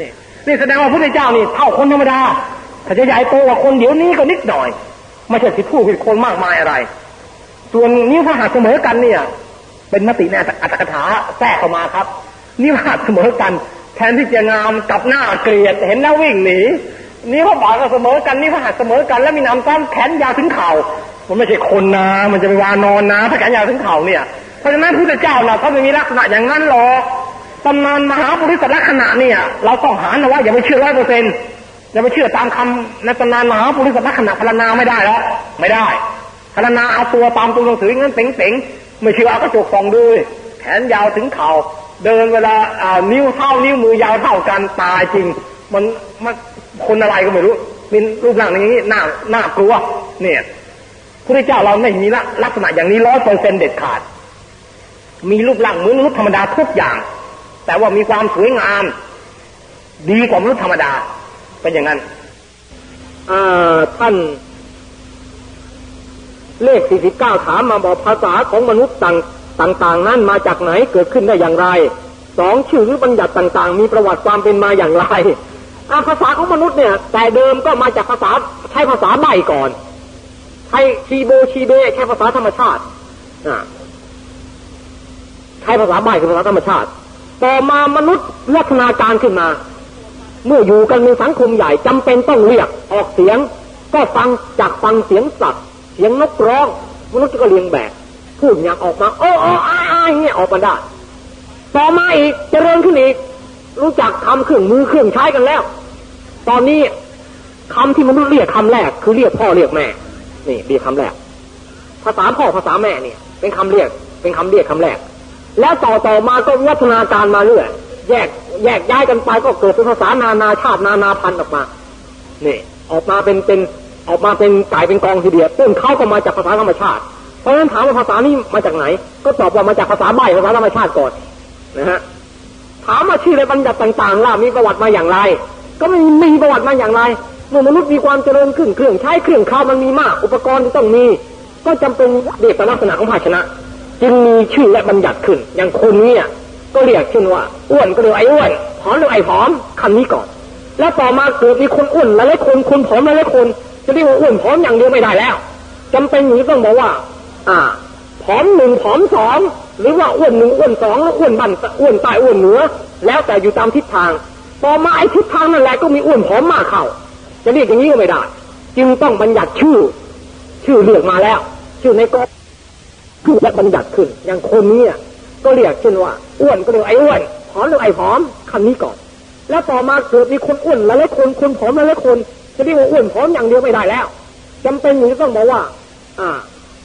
นี่นี่แสดงว่าพุทธเจ้านี่เท่าคนธรรมดาถ้าจะใหญ่โตกว่าคนเดี๋ยวนี้ก็นิดหน่อยไม่ใช่ผิดผู้ผิดคนมากมายอะไร ส่วนนิ้วพระหัตเสมอกันเนี่ย เป็นมติในอัตถกถาแทรกเข้ามาครับ นิ้วหัตเสมอกัน แทนที่จะงามกับหน้าเกลียดเห็นแล้ววิ่งหนีนิ้วพระบาทก็เสมอกันนิ้วพระหัตเสมอกัน แล้วมีน้ำซ้ำแขนยาวถึงเข่ามันไม่ใช่คนนะ มันจะไปวานอนนะถ้าแขนยาวถึงเข่าเนี่ยเพราะฉะนั้นพระเจ้าเราเขาไม่มีลักษณะอย่างนั้นหรอกตำนานมหาบุริสลักษณะเนี่ย เราต้องหานะว่าอย่าไปเชื่อร้อยเปอร์เซ็นต์อย่าไปเชื่อตามคำในตำนานมหาปุริสลักษณะพรรณนาไม่ได้แล้วไม่ได้ รณนาเอาตัวตามตัวหนังสืองั้นเป๋งๆไม่เชื่อเอากระจกส่องดูแขนยาวถึงเข่าเดินเวลาอ่านิ้วเท่านิ้วมือยาวเท่ากันตายจริง มันมันคนอะไรก็ไม่รู้มีรูปร่างอย่างนี้หน่าหน่ากลัวเนี่ยพระเจ้าเราไม่มีลักษณะอย่างนี้ร้อยเปอร์เซ็นเด็ดขาด มีรูปร่างเหมือนมนุษย์ธรรมดาทุกอย่าง แต่ว่ามีความสวยงาม ดีกว่ามนุษย์ธรรมดาเป็นอย่างนั้นท่าน เลขสี่สิบเก้าถามมาบอกภาษาของมนุษย์ต่างต่างๆ นั้นมาจากไหนเกิดขึ้นได้อย่างไรสองชื่อหรือบัญญัติต่างๆ มีประวัติความเป็นมาอย่างไรภาษาของมนุษย์เนี่ย แต่เดิมก็มาจากภาษาใช้ภาษาใบก่อนใช้ชีโบชีเบใช้ภาษาธรรมชาติใช้ภาษาใบคือภาษาธรรมชาติ ต่อมามนุษย์ลัฒนาการขึ้นมา เมื่ออยู่กันในสังคมใหญ่จำเป็นต้องเรียกออกเสียง ก็ฟังจากฟังเสียงสัตว์ ยงนกร้องมนุษย์ก็เลี้ยงแบกพูดอย่างออกมา โอ้โอ้อาอย่างเงี้ยออกมาได้ต่อมาอีกจเจริญขึ้นอีก รู้จักทำเครื่องมือเครื่องใช้กันแล้ว ตอนนี้คำที่มนุษย์เรียกคำแรก คือเรียกพ่อเรียกแม่ นี่เรียกคำแรก ภาษาพ่อภาษาแม่เนี่ย เป็นคำเรียก เป็นคำเรียกคำแรก แล้วต่อต่อมาก็วัฒนาการมาเรื่อยแยกแยกย้ายกันไปก็เกิดเป็นภาษานานาชาตินานาพันธุ์ออกมาเนี่ยออกมาเป็นเป็น ออกมาเป็นกายเป็นกองทีเดียวต้นเขาก็มาจากภาษาธรรมชาติ เพราะฉะนั้นถามว่าภาษานี้มาจากไหน ก็ตอบว่ามาจากภาษาใบภาษาธรรมชาติก่อนนะฮะถามว่าชื่ออะไรบัญญัติต่างๆล่ะมีประวัติมาอย่างไร ก็ไม่มีประวัติมาอย่างไรเมื่อมนุษย์มีความเจริญขึ้นเครื่องใช้เครื่องข้าวมันมีมาก อุปกรณ์ที่ต้องมี ก็จำเป็นเรียกลักษณะของภาชนะ จึงมีชื่อและบัญญัติขึ้น อย่างคนเนี่ยก็เรียกเช่นว่าอ้วนก็เรียกไอ้อ้วนผอมเรียกไอ้ผอมคำนี้ก่อน แล้วต่อมาเกิดมีคนอ้วนหลายคนคนผอมหลายคน จะเรียกว่าอ้วนผอมอย่างเดียวไม่ได้แล้วจำเป็นอย่างนี้ต้องบอกว่า อ่าผอมหนึ่งผอมสองหรือว่าอ้วนหนึ่งอ้วนสองแล้วอ้วนบันอ้วนใต้อ้วนเหนือแล้วแต่อยู่ตามทิศทาง ต่อมาไอ้ทิศทางนั่นแหละก็มีอ้วนผอมมากเข้า จะเรียกอย่างนี้ก็ไม่ได้ จึงต้องบัญญัติชื่อ ชื่อเรียกมาแล้ว ชื่อในกอคือและบัญญัติขึ้น อย่างคนนี้ก็เรียกเช่นว่าอ้วนก็เรียกไอ้อ้วนผอมเรียกไอ้ผอมคำนี้ก่อน แล้วต่อมาเกิดมีคนอ้วนหลายคนคนผอมหลายคน จะเรียกว่าอ้วนผอมอย่างเดียวไม่ได้แล้วจำเป็นอย่างนี้ต้องบอกว่า อ่า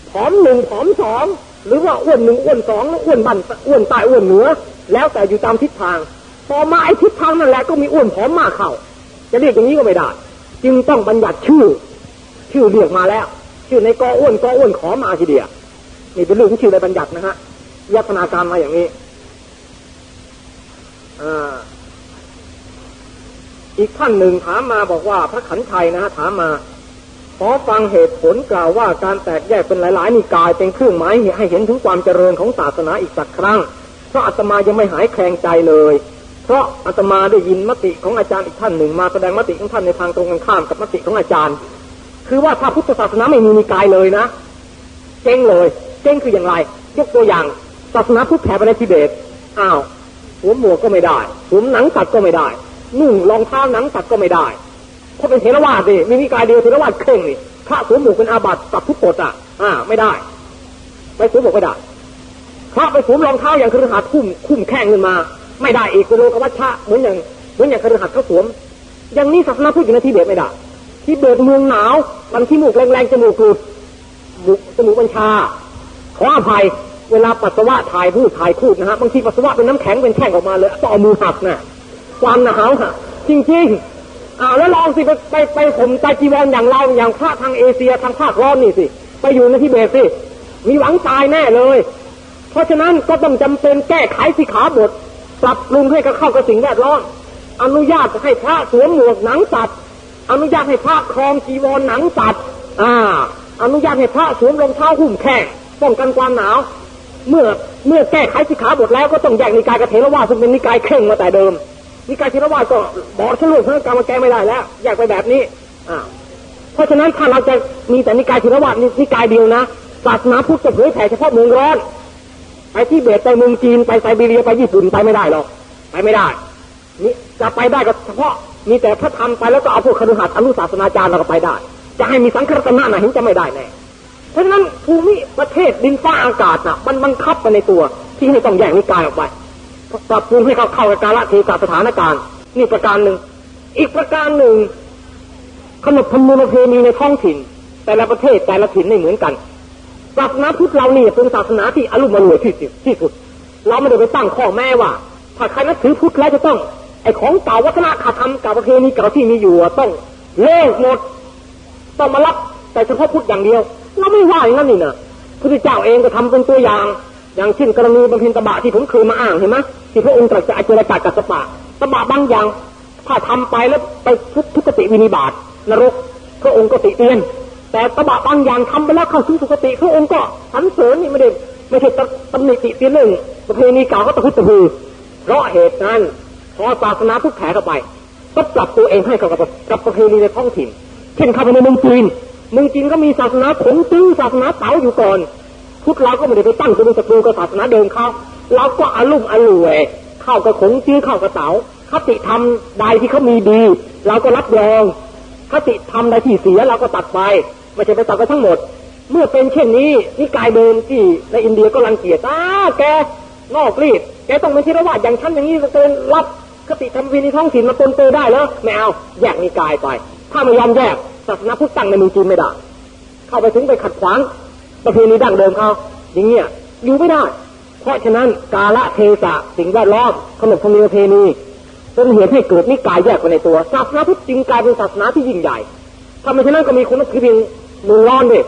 ผอมหนึ่งผอมสองหรือว่าอ้วนหนึ่งอ้วนสองอ้วนบันอ้วนใต้อ้วนเหนือ แล้วแต่อยู่ตามทิศทางต่อมาไอ้ทิศทางนั่นแหละก็มีอ้วนผอมมากเข้า จะเรียกอย่างนี้ก็ไม่ได้ จึงต้องบัญญัติชื่อ ชื่อเรียกมาแล้ว ชื่อในกออ้วนกออ้วนขอมาทีเดียวนี่เป็นเรื่องของชื่อในบัญญัตินะฮะยัฒนาการมาอย่างนี้อี อีกท่านหนึ่งถามมาบอกว่าพระขันชัยนะฮะถามมาขอฟังเหตุผลกล่าวว่าการแตกแยกเป็นหลาย ๆ นิกายเป็นเครื่องหมายให้เห็นถึงความเจริญของศาสนาอีกสักครั้ง เพราะอาตมายังไม่หายแคลงใจเลย เพราะอาตมาได้ยินมติของอาจารย์อีกท่านหนึ่ง มาแสดงมติของท่านในทางตรงกันข้ามกับมติของอาจารย์ คือว่าถ้าพุทธศาสนาไม่มีนิกายเลยนะเจ๊งเลยเจ๊งคืออย่างไรยกตัวอย่างศาสนาพุทธแผ่ไปในทิเบตอ้าวสวมหมวกก็ไม่ได้สวมหนังสัตว์ก็ไม่ได้ นุ่งรองเท้าหนังสัตว์ก็ไม่ได้ เพราะเป็นเทรวาสิมีนิกายเดียวเทรวาสเคร่งนี่พระสวมหมวกเป็นอาบัติกับทุกกฎอะ อ่า ไม่ได้ไปสวมหมวกไม่ได้พระไปสวมรองเท้าอย่างคฤหัสถ์คุ้มคุ้มแข้งขึ้นมา ไม่ได้อีกโลกวัชชะเหมือนอย่างเหมือนอย่างคฤหัสถ์เขาสวม อย่างนี้ศาสนาพุทธอยู่ในที่เบตไม่ได้ที่เบตเมืองหนาวมันที่มูกแรงๆจมูกหลุดจมูกบัญชาขออภัยเวลาปัสสาวะถ่ายพูดถ่ายคูดนะฮะบางทีปัสสาวะเป็นน้ำแข็งเป็นแท่งออกมาเลยต้องเอามือหักน่ะ ความหนาวฮะจริงๆอ่าแล้วลองสิไปไปไปผมใจจีวรอย่างเราอย่างพระทางเอเชียทางภาคร้อนนี่สิ ไปอยู่ในที่เบตสิ มีหวังตายแน่เลย เพราะฉะนั้นก็ต้องจำเป็นแก้ไขสิขาบท ปรับปรุงให้กับเข้ากับสิ่งแวดล้อมอนุญาตให้พระสวมหมวกหนังสัตว์อนุญาตให้พระครองจีวรหนังสัตว์อ่า อนุญาตให้พระสวมรองเท้าหุ้มแข้งป้องกันความหนาว เมื่อเมื่อแก้ไขสิขาบทแล้วก็ต้องแยกนิกายกับเทรวาซึ่งเป็นนิกายเคร่งมาแต่เดิม นิกายเทรวาสก็บอกชลุ่ยเพื่อกรรมแก้ไม่ได้แล้วแยากไปแบบนี้อ่าเพราะฉะนั้นถ้าเราจะมีแต่นิกายเทรวาสนิกายเดียวนะศาสนาพุทธจะเผยแผ่เฉพาะเมืองร้อนไปที่เบตไปเมืองจีนไปไซบีเรียไปญี่ปุ่นไปไม่ได้หรอกไปไม่ได้นี่จะไปได้ก็เฉพาะมีแต่พระธรรมไปแล้วก็เอาพวกคฤหัสถ์อนุศาสนาจารย์เราก็ไปได้ จะให้มีสังฆรัตนะนะเห็นจะไม่ได้แน่เพราะฉะนั้นภูมิประเทศดินฟ้าอากาศน่ะ มันบังคับไปในตัวที่ให้ต้องแยกนิกายออกไป ปรับปรุงให้เขาเข้ากับกาลเทศสถานการณ์นี่ประการหนึ่ง อีกประการหนึ่ง ขนบธรรมเนียมประเพณีในท้องถิ่น แต่ละประเทศแต่ละถิ่นไม่เหมือนกันศาสนาพุทธเราเนี่ยเป็นศาสนาที่อารมณ์มรวยที่สุดที่สุด เราไม่ได้ไปตั้งข้อแม้ว่า ถ้าใครนับถือพุทธแล้วจะต้องไอของเก่าวัฒนธรรมเก่าประเพณีเก่าที่มีอยู่ต้องเลิกหมดต้องมารับแต่เฉพาะพุทธอย่างเดียว เราไม่ว่าอย่างนั้นนี่นะพระเจ้าเองก็ทำเป็นตัวอย่าง อย่างเช่นกรณีบำเพ็ญตบะที่ผมเคยมาอ่านเห็นไหมที่พระองค์ตรัสจะอเจรจากับสปะตบะบางอย่างถ้าทำไปแล้วไปทุกทุกติวินิบาตนรกพระองค์ก็ติเตียน แต่ตบะบางอย่างทำไปแล้วเข้าสู่สุคติพระองค์ก็สรรเสริญนี่ไม่ได้ไม่ใช่ตำหนิติเตียนหนึ่งประเพณีเก่าก็ตะพุตะพือเพราะเหตุนั้นพอศาสนาพุทธแผ่เข้าไป ก็ปรับตัวเองให้กับกับประเพณีในท้องถิ่น เช่นเข้าไปในเมืองจีนเมืองจีนก็มีศาสนาขงตื้อศาสนาเต๋าอยู่ก่อน พุทธเราก็ไม่ได้ไปตั้งตัวเป็นศัตรูกับศาสนาเดิมเขาเราก็อารุ่มอร่วย เข้ากับขงจื้อเข้ากับเต๋าคติธรรมใดที่เขามีดี เราก็รับรองคติธรรมใดที่เสียเราก็ตัดไปไม่ใช่ไปตัดไปทั้งหมด เมื่อเป็นเช่นนี้นิกายเดิมที่ในอินเดียก็รังเกียจอ้าแกนอกรีดแกต้องไม่ใช่ระว่าอย่างฉันอย่างนี้เกินรับคติธรรมวินีท้องถิ่นมาปนเปื้อได้แล้วไม่เอาแยกนิกายไป ถ้าไม่ยอมแยกศาสนาพุทธตั้งในเมืองจีนไม่ได้ เข้าไปถึงไปขัดขวาง ประเพณีดั้งเดิมเขาอย่างเงี้ยอยู่ไม่ได้ เพราะฉะนั้นกาละเทศะสิ่งแวดล้อมขนบธรรมเนียมประเพณีเป็นเหตุให้เกิดนิกายแยกไปในตัวศาสนาพุทธจึงกลายเป็นศาสนาที่ยิ่งใหญ่ถ้าไม่เช่นนั้นก็มีคนนับถือเพียงเมืองร้อนดิ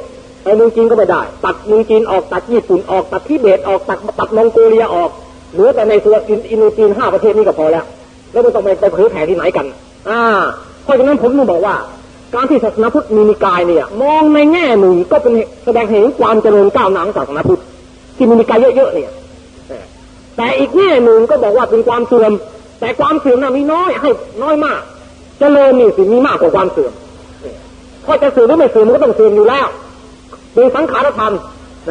ไปเมืองจีนก็ไม่ได้ ตัดเมืองจีนออกตัดญี่ปุ่นออกตัดทิเบตออกตัดตัดมองโกเลียออกเหลือแต่ในส่วนอินโดจีนห้าประเทศนี้ก็พอแล้ว แล้วไม่ต้องไปไปเผยแผ่ที่ไหนกัน อ่าเพราะฉะนั้นผมถึงบอกว่า การที่ศาสนาพุทธมีนิกายเนี่ย มองในแง่หนึ่งก็เป็นแสดงเห็นความเจริญก้าวหน้าของศาสนาพุทธที่มีนิกายเยอะๆเนี่ยแต่อีกแง่หนึ่งก็บอกว่าเป็นความเสื่อม แต่ความเสื่อมน่ะมีน้อยให้น้อยมากเจริญนี่สิมีมากกว่าความเสื่อมพอจะเสื่อมหรือไม่เสื่อมมันก็ต้องเสื่อมอยู่แล้วเป็นสังขารธรรม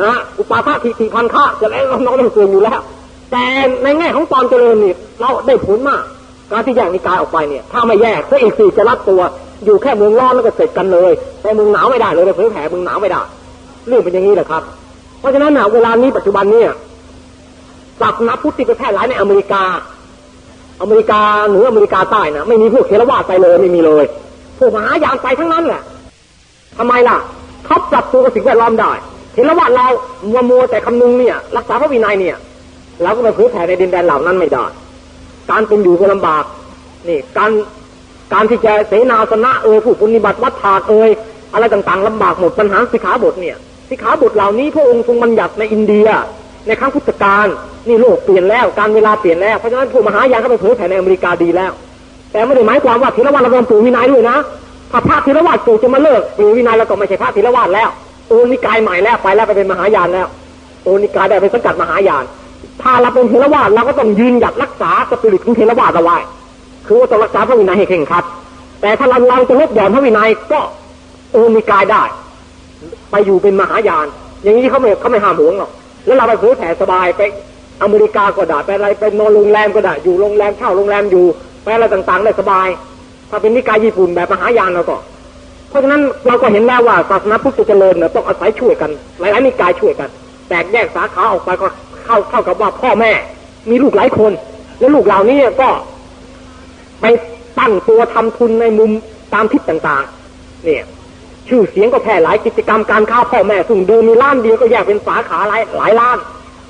นะอุปาททิฏฐิพันธะจะแล้วน้องต้องเสื่อมอยู่แล้ว แต่ในแง่ของความเจริญนี่เราได้ผลมาก การที่แยกนิกายออกไปเนี่ย ถ้าไม่แยกถ้าอีกสี่จะรับตัว อยู่แค่เมืองร้อนแล้วก็เสร็จกันเลยแต่เมืองหนาวไม่ได้เลยเผยแผ่เมืองหนาวไม่ได้เรื่องเป็นอย่างนี้แหละครับ เพราะฉะนั้นนะเวลานี้ปัจจุบันเนี่ยศาสนาพุทธที่ไปแพร่หลายในอเมริกา อเมริกาเหนืออเมริกาใต้นะไม่มีพวกเทรวาสไปเลยไม่มีเลยพวกมหายานไปทั้งนั้นแหละทำไมล่ะเขาปรับตัวกับสิ่งแวดล้อมได้เทรวาสเรามัวมัวแต่คำนึงเนี่ย รักษาพระวินัยเนี่ยเราก็ไปเผยแผ่ในดินแดนเหล่านั้นไม่ได้ การเป็นอยู่ก็ลำบาก นี่ การ การที่จะเสนาสนะเอ่ยผู้ปฏิบัติวัดถาดเอยอะไรต่างๆลำบากหมดปัญหาสิขาบทเนี่ยสิขาบทเหล่านี้พระองค์ทรงบัญญัติในอินเดีย ในครั้งพุทธกาลนี่โลกเปลี่ยนแล้วการเวลาเปลี่ยนแล้วเพราะฉะนั้นผู้มหายานก็ไปเผยแผ่ในอเมริกาดีแล้ว แต่ไม่ได้หมายความว่าเทรวาสเราต้องปลูกวินัยด้วยนะถ้าพระเถรวาทปุ๊บจะมาเลิกพระวินัยเราก็ไม่ใช่พระเถรวาทแล้วโอนิกายใหม่แล้วไปแล้วไปเป็นมหายานแล้วโอนิกายได้เป็นสังกัดมหายาน ถ้าเราเป็นเถรวาทเราก็ต้องยืนหยัดรักษาสปิริตของเถรวาทเอาไว้ คือว่าต้องรักษาพระวินัยให้เคร่งครัด แต่ถ้าเราเราจะลดหย่อนพระวินัยก็โอนิกายได้ ไปอยู่เป็นมหายาน อย่างนี้เขาไม่เขาไม่ห้ามหวงหรอกแล้วเราไปเผยแผ่สบายไปอเมริกาก็ได้ไปอะไรไปนอนโรงแรมก็ได้อยู่โรงแรมเช่าโรงแรมอยู่ไปอะไรต่างๆได้สบาย ถ้าเป็นนิกายญี่ปุ่นแบบมหายานเราก็เพราะฉะนั้นเราก็เห็นแล้วว่าศาสนาพุทธเจริญเนี่ยต้องอาศัยช่วยกัน หลายๆนิกายช่วยกัน แตกแยกสาขาออกไปก็เข้าเข้ากับว่าพ่อแม่ มีลูกหลายคน แล้วลูกเหล่านี้ก็ ไปตั้งตัวทำทุนในมุมตามทิศต่างๆ เนี่ย ชื่อเสียงก็แพร่หลายกิจกรรมการค้าพ่อแม่สุ่งดิมมีล้านเดียวก็แยกเป็นสาขาหลายหลายล้าน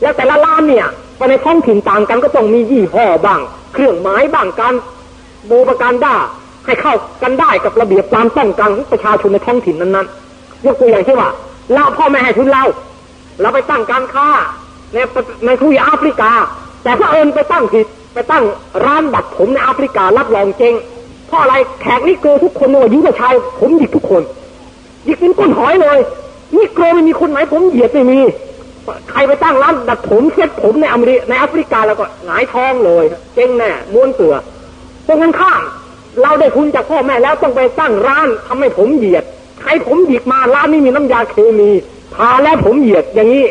แล้วแต่ละล้านเนี่ยไปในท้องถิ่นต่างกันก็ต้องมียี่ห้อบ้าง เครื่องหมายบ้างการบประการด้าให้เข้ากันได้กับระเบียบตามต้องการของประชาชนในท้องถิ่นนั้นๆยกตัวอย่างเช่นว่าเราพ่อแม่ให้ทุนเราเราไปตั้งการค้าในในทุยแอฟริกา แต่พระเอิญไปตั้งผิด ไปตั้งร้านบัตรผมในแอฟริการับรองเจงเพราะอะไรแขกนี่เกอทุกคนเนี่ยยุ่งชาย ผมหยิกทุกคนหยิกเป็นก้นหอยเลยนี่โกรไม่มีคนไหนผมเหยียดไม่มีใครไปตั้งร้านดัดผมเช็ดผมในอเมริในแอฟริกาแล้วก็หงายท้องเลยเจ๊งแน่ม้วนเสือตรงกันข้ามเราได้ทุนจากพ่อแม่แล้วต้องไปตั้งร้านทำให้ผมเหยียดใครผมหยิกมาร้านนี้มีน้ำยาเคมีทาแล้วผมเหยียดอย่างนี้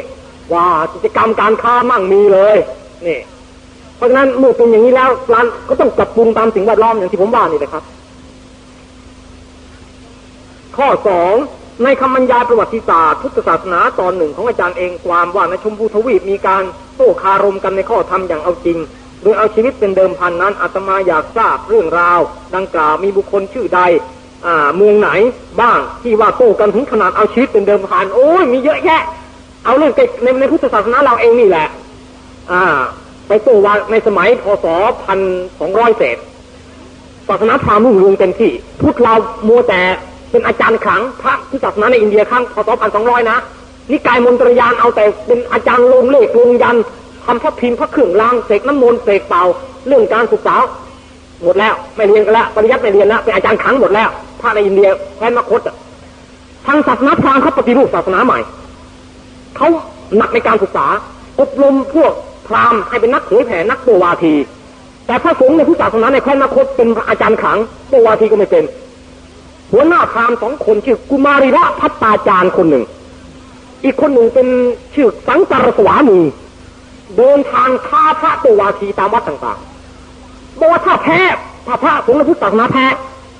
ว่ากิจกรรมการค้ามั่งมีเลยนี่ เพราะฉะนั้นเมื่อเป็นอย่างนี้แล้วร้านก็ต้องปรับปรุงตามสิ่งแวดล้อมอย่างที่ผมว่านี่เลยครับ ข้อสองในคำบรรยายประวัติศาสตร์พุทธศาสนาตอนหนึ่งของอาจารย์เองความว่าในชมพูทวีปมีการโต้คารมกันในข้อธรรมอย่างเอาจริง โดยเอาชีวิตเป็นเดิมพันนั้นอาตมาอยากทราบเรื่องราว ดังกล่าวมีบุคคลชื่อใดอ่าเมืองไหนบ้างที่ว่าโต้กันถึงขนาดเอาชีวิตเป็นเดิมพันโอ้ยมีเยอะแยะ เอาเรื่องในในพุทธศาสนาเราเองนี่แหละ อ่า ไปโต้ว่าในสมัยพศพันสองร้อยเศษศาสนาพราหมณ์รุ่งเรืองเต็มที่พุทธเรามัวแต่เป็นอาจารย์ขังพระที่ศาสนาในอินเดียครั้งพศพันสองร้อยนะนิกายมนตรยานเอาแต่เป็นอาจารย์ลงเลขลงยันทำพระพิมพ์พระเครื่องรางเสกน้ำมนต์เสกเป่าเรื่องการศึกษาหมดแล้วไม่เรียนกันแล้วปริยัติไม่เรียนแล้วเป็นอาจารย์ขังหมดแล้วพระในอินเดียแค่นมคตทางศาสนาพราหมณ์เขาปฏิรูปศาสนาใหม่เขาหนักในการศึกษาอบรมพวก พราหมณ์ให้เป็นนักเผยแผ่นักโตวาที แต่พระสงฆ์ในพุทธศาสนาในแคว้นนคตเป็นอาจารย์ขังโตวาทีก็ไม่เป็น หัวหน้าพราหมณ์สองคนชื่อกุมารีระพัตตาจารย์คนหนึ่ง อีกคนหนึ่งเป็นชื่อสังสารสวามีเดินทางฆ่าพระตัววาทีตามวัดต่างๆบอกว่าถ้าแพ้ถ้าพระสงฆ์และพุทธศาสนาแพ้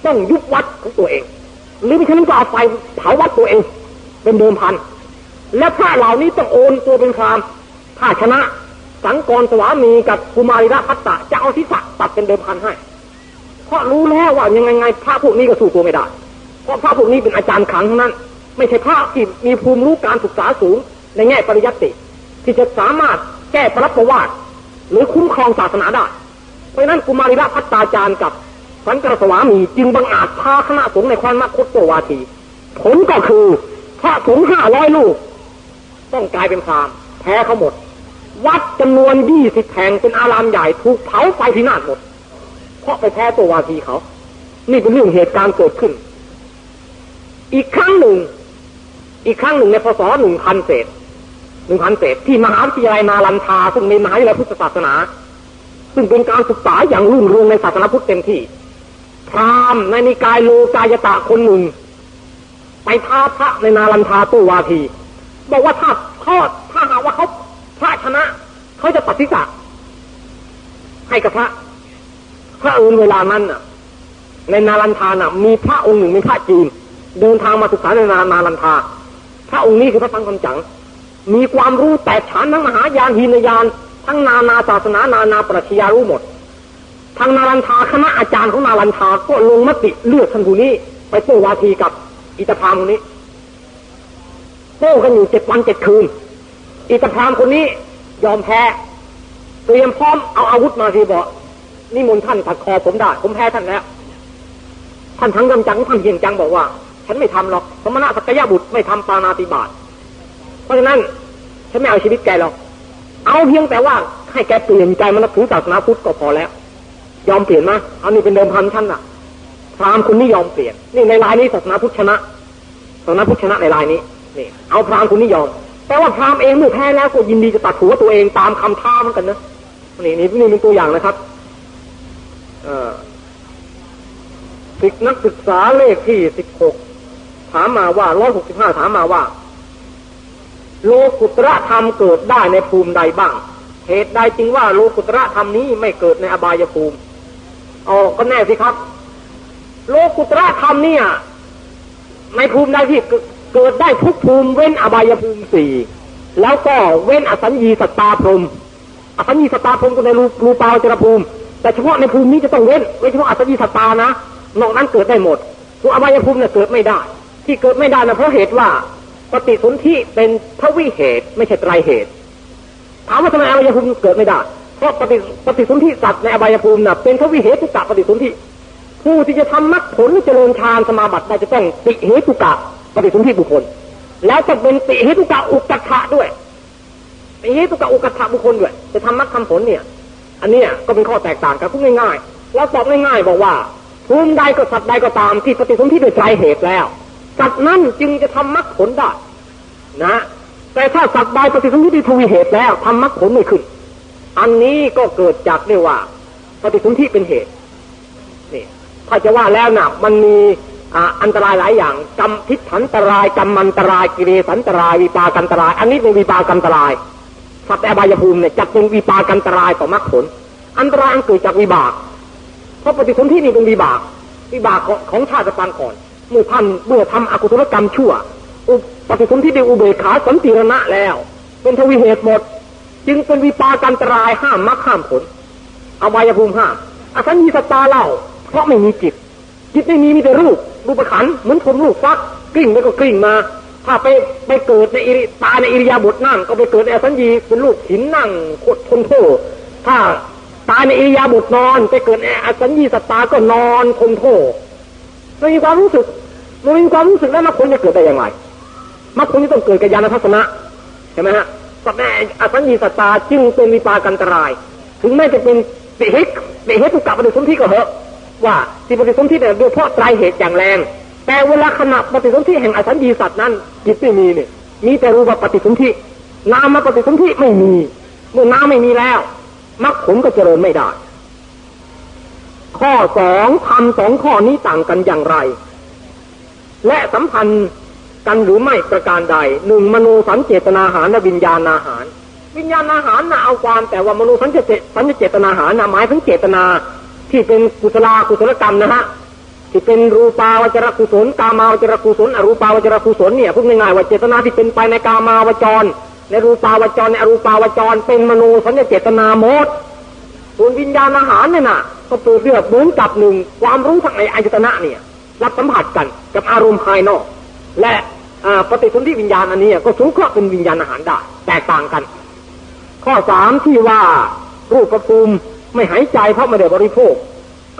ต้องยุบวัดของตัวเอง หรือไม่ใช่นั้นก็เอาไฟเผาวัดตัวเอง เป็นเดิมพัน และพระเหล่านี้ต้องโอนตัวเป็นพราหมณ์ถ้าชนะ สังกรสวามีกับกุมารีระพัตตาจะเอาทิศตัดเป็นเดิมพันให้ เพราะรู้แล้วว่ายังไงไงพระพวกนี้ก็สู้ตัวไม่ได้ เพราะพระพวกนี้เป็นอาจารย์ขังทั้งนั้น ไม่ใช่พระที่มีภูมิรู้การศึกษาสูงในแง่ปริยัติ ที่จะสามารถแก้ปรับประวัติหรือคุ้มครองศาสนาได้ เพราะนั้นกุมาริระพัตตาจารย์กับสันกรสวามีจึงบังอาจพาคณะสงฆ์ในควานมคตโตวาทีผลก็คือพระสงฆ์ห้าร้อยลูก ต้องกลายเป็นพรามแพ้เขาหมด วัดจำนวนยี่สิบแห่งเป็นอารามใหญ่ถูกเผาไฟพินาศหมด เพราะไปแพ้ตัววาทีเขา นี่เป็นเรื่องเหตุการณ์เกิดขึ้น อีกครั้งหนึ่ง อีกครั้งหนึ่งในพศหนึ่งพันเศษหนึ่งพันเศษที่มหาวิทยาลัยนาลันทาซึ่งในมหาวิทยาลัยพุทธศาสนา ซึ่งเป็นการศึกษาอย่างรุ่งเรืองในศาสนาพุทธเต็มที่พราหมณ์ในนิกายโลกายตะคนหนึ่ง ไปท้าพระในนาลันทาตู้วาที บอกว่าถ้าทอดถ้าหากว่าเขา พระเขาจะตัดทิศะให้กับพระพระอื่นเวลานั้นน่ะ ในนาลันทาน่ะ มีพระองค์หนึ่งเป็นพระจีน เดินทางมาศึกษาในนานาลันทาพระองค์นี้คือพระสังฆจังมีความรู้แตกฉานทั้งมหายานหินยาน ทั้งนานาศาสนานานาปรัชญารู้หมดทางนาลันทาคณะอาจารย์ของนาลันทาก็ลงมติเลือกท่านผู้นี้ ไปโต้วาทีกับอิตาพามคนนี้โต้กันอยู่เจ็ดวันเจ็ดคืน อิตาพามคนนี้ ยอมแพ้เตรียมพร้อมเอาอาวุธมาทีบอกนี่มนท่านตัดคอผมได้ ผมแพ้ท่านแล้ว ท่านทั้งกำจังท่านเฮียงจังบอกว่า ฉันไม่ทำหรอก สมณะสักยะบุตรไม่ทำปานาติบาตเพราะฉะนั้นฉันไม่เอาชีวิตแกหรอก เอาเพียงแต่ว่าให้แกเปลี่ยนใจมานับถือศาสนาพุทธก็พอแล้ว ยอมเปลี่ยนมาเอานี่เป็นเดิมพันท่านอะพรามคุณนี่ยอมเปลี่ยน นี่ในรายนี้ศาสนาพุทธชนะศาสนาพุทธชนะในรายนี้นี่เอาพรามคุณนี่ยอม แต่ว่าพราหมณ์เองเมื่อแพ้แล้วก็ยินดีจะตัดหัวตัวเองตามคำท้าเหมือนกันนะนี่นี่นี่เป็นตัวอย่างนะครับศึกนักศึกษาเลขที่สิบหกถามมาว่าร้อยหกสิบห้าถามมาว่า โลกุตระธรรมเกิดได้ในภูมิใดบ้าง เหตุใดจึงว่าโลกุตระธรรมนี้ไม่เกิดในอบายภูมิอ๋อก็แน่สิครับ โลกุตระธรรมเนี่ย ในภูมิใดที่ เกิดได้ทุกภูมิเว้นอบายภูมิสี่แล้วก็เว้นอสัญญีสตาพรมอสัญญีสตาพรมก็ในรูรูปาวจรภูมิ แต่เฉพาะในภูมินี้จะต้องเว้นเว้นเฉพาะอสัญญีสตตานะนอกนั้นเกิดได้หมดส่วนอบายภูมิเนี่ยเกิดไม่ได้ ที่เกิดไม่ได้นะเพราะเหตุว่าปฏิสนธิเป็นทวิเหตุ ไม่ใช่ไตรเหตุถามว่าทำไมอบายภูมิเกิดไม่ได้เพราะปฏิปฏิสนธิสัตว์ในอบายภูมิน่ะเป็นทวิเหตุกะปฏิสนธิผู้ที่จะทำมรรคผลเจริญฌานสมาบัติได้จะต้องติเหตุกะ ปฏิสนธิบุคคล แล้วจะเป็นติเหตุกะอุกัฏะด้วยติเหตุกะอุกัฏะบุคคลด้วยจะทำมรรคทำผลเนี่ย อันนี้ก็เป็นข้อแตกต่างกันพูดง่ายๆแล้วตอบง่ายๆบอกว่าภูมิใดก็สัตว์ใดก็ตามที่ปฏิสนธิโดยไตรเหตุแล้วสัตว์นั้นจึงจะทำมรรคผลได้นะ แต่ถ้าสัตว์ใดปฏิสนธิโดยทวีเหตุแล้วทำมรรคผลไม่ขึ้น อันนี้ก็เกิดจากเรียกว่า ปฏิสนธิเป็นเหตุนี่ถ้าจะว่าแล้วนะมันมี อันตรายหลายอย่างกรรมทิฏฐันตรายกรรมันตรายกิเลสันตรายวิปากันตราย อันนี้เป็นวิปากันตรายสัตว์แอบายภูมิเนี่ยจัดเป็นวิปากันตรายต่อมรรคผล อันตรายอันเกิดจากวิบาก เพราะปฏิสนธินี่เป็นวิบาก วิบากของชาติปานก่อน เมื่อท่านเมื่อทำอกุศลกรรมชั่วปฏิสนธิได้อุเบกขาสันติรณะแล้ว เป็นทวีเหตุหมด จึงเป็นวิปากันตรายห้ามมรรคห้ามผลอวัยภูมิห้ามอสัญญีสตาเล่าเพราะไม่มีจิตจิตไม่มีมีแต่รูป รูปขันเหมือนผมลูกฟักกลิ้งไปก็กลิ้งมา ถ้าไปไปเกิดในอิริตาในอิริยาบถนั่ง ก็ไปเกิดในอสัญญีเป็นลูกหินนั่งขดทนโทษถ้าตายในอิริยาบถนอน ไปเกิดในอสัญญีสตาก็นอนทนโทษไม่มีความรู้สึกไม่มีความรู้สึกแล้วมรรคผลจะเกิดได้อย่างไรมรรคผลจะต้องเกิดกับญาณทัศนะใช่ไหมฮะสัตว์แม่อสัญญีสตาจึงเป็นวิปากันตราย ถึงแม้จะเป็นติหิกติเหตุกับปฏิสนธิก็เหอะ ว่าที่ปฏิสนธิเนี่ยโดยเพราะไตรเหตุอย่างแรง แต่เวลาขณะปฏิสนธิแห่งอสัญญีสัตว์นั้นจิตไม่มีเนี่ยมีแต่รูปปฏิสนธินามมาปฏิสนธิไม่มี เมื่อน้ำไม่มีแล้วมรรคผลก็เจริญไม่ได้ ข้อสองทำสองข้อนี้ต่างกันอย่างไร และสัมพันธ์กันหรือไม่ประการใดหนึ่งมโนสัญเจตนาหารและวิญญาณอาหาร วิญญาณอาหารนะเอาความแต่ว่ามโนสัญเจตสัญเจตนาหารนะหมายถึงเจตนา ที่เป็นกุศลากุศลกรรมนะฮะที่เป็นรูปาวจรกุศลกามาวจรกุศลอรูปาวจรกุศลเนี่ยพูดง่ายๆว่าเจตนาที่เป็นไปในกามาวจร ในรูปาวจรในอรูปาวจร เป็นมโนสัญญเจตนาหมดส่วนวิญญาณอาหารเนี่ยนะก็เปิดเรื่องเหมือนกับหนึ่งความรู้ทางในอายตนะเนี่ยรับสัมผัสกันกับอารมณ์ภายนอก และปฏิสนธิวิญญาณอันนี้ก็สูงเคราะเป็นวิญญาณอาหารได้แตกต่างกัน ข้อสามที่ว่ารูปภูมิ ไม่หายใจเพราะไม่ได้บริโภค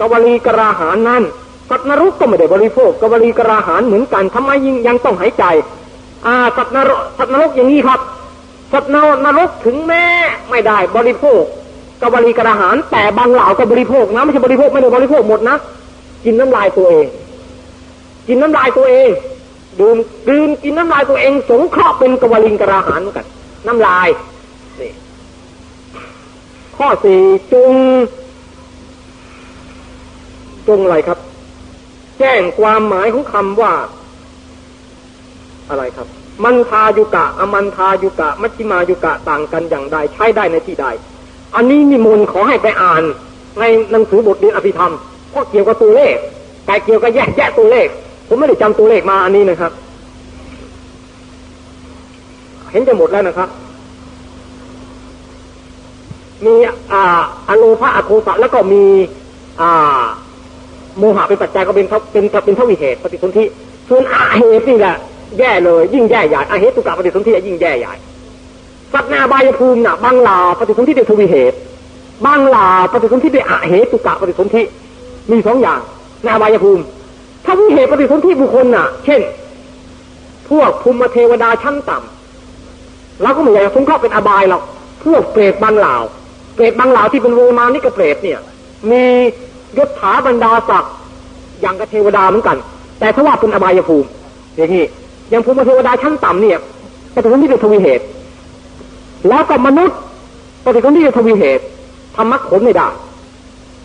กวลีกราหารนั้นสัตว์นรกก็ไม่ได้บริโภคกวลีกราหารเหมือนกันทำไมยังยังต้องหายใจ อ่าสัตว์นรกสัตว์นรกอย่างนี้ครับสัตว์นรกถึงแม้ไม่ได้บริโภคกวลีกราหารแต่บางเหล่าก็บริโภคนะไม่ใช่บริโภคไม่ได้บริโภคหมดนะกินน้ำลายตัวเอง กินน้ำลายตัวเองดื่มดื่มกินน้ำลายตัวเอง สงเคราะห์เป็นกวลิงกระหารกัน น้ำลายนี่ ข้อสี่จุง จุงอะไรครับ แจ้งความหมายของคำว่า อะไรครับ มันทายุกะ อมันทายุกะ มัชฌิมายุกะต่างกันอย่างใด ใช้ได้ในที่ใด อันนี้นิมนต์ขอให้ไปอ่าน ในหนังสือบทเรียนอภิธรรมเพราะเกี่ยวกับตัวเลข แต่เกี่ยวกับแยกแยะตัวเลข ผมไม่ได้จำตัวเลขมาอันนี้นะครับ เห็นจะหมดแล้วนะครับ มีอ่าอโลภะอโทสะแล้วก็มีอ่าโมหะเป็นปัจจัยก็เป็นเป็นเป็นทวิเหตุปฏิสนธิส่วนอาเหตุนี่แหละแย่เลย ยิ่งแย่ใหญ่อาเหตุตุกะปฏิสนธิยิ่งแย่ใหญ่สัตนาบายภูมิน่ะบางลาปฏิสนธิด้วยทวิเหตุบางลาปฏิสนธิด้วยอาเหตุตุกะปฏิสนธิมีสองอย่างนาบายภูมิถ้าวิเหตุปฏิสนธิบุคคลน่ะ เช่น พวกภูมิเทวดาชั้นต่ำเราก็ไม่อยากจะสงเคราะห์เป็นอบายหรอกพวกเปรตบางลา เปรตบางเหล่าที่เป็นโวมานิกเปรตเนี่ย มียศถาบรรดาศักดิ์อย่างกับเทวดาเหมือนกัน แต่ถ้าว่าเป็นอบายภูมิอย่างนี้อย่างภูมิเทวดาชั้นต่ำเนี่ยปฏิสนธิเป็นทวีเหตุ แล้วก็มนุษย์ปฏิสนธิเป็นทวีเหตุทำมรรคผลไม่ได้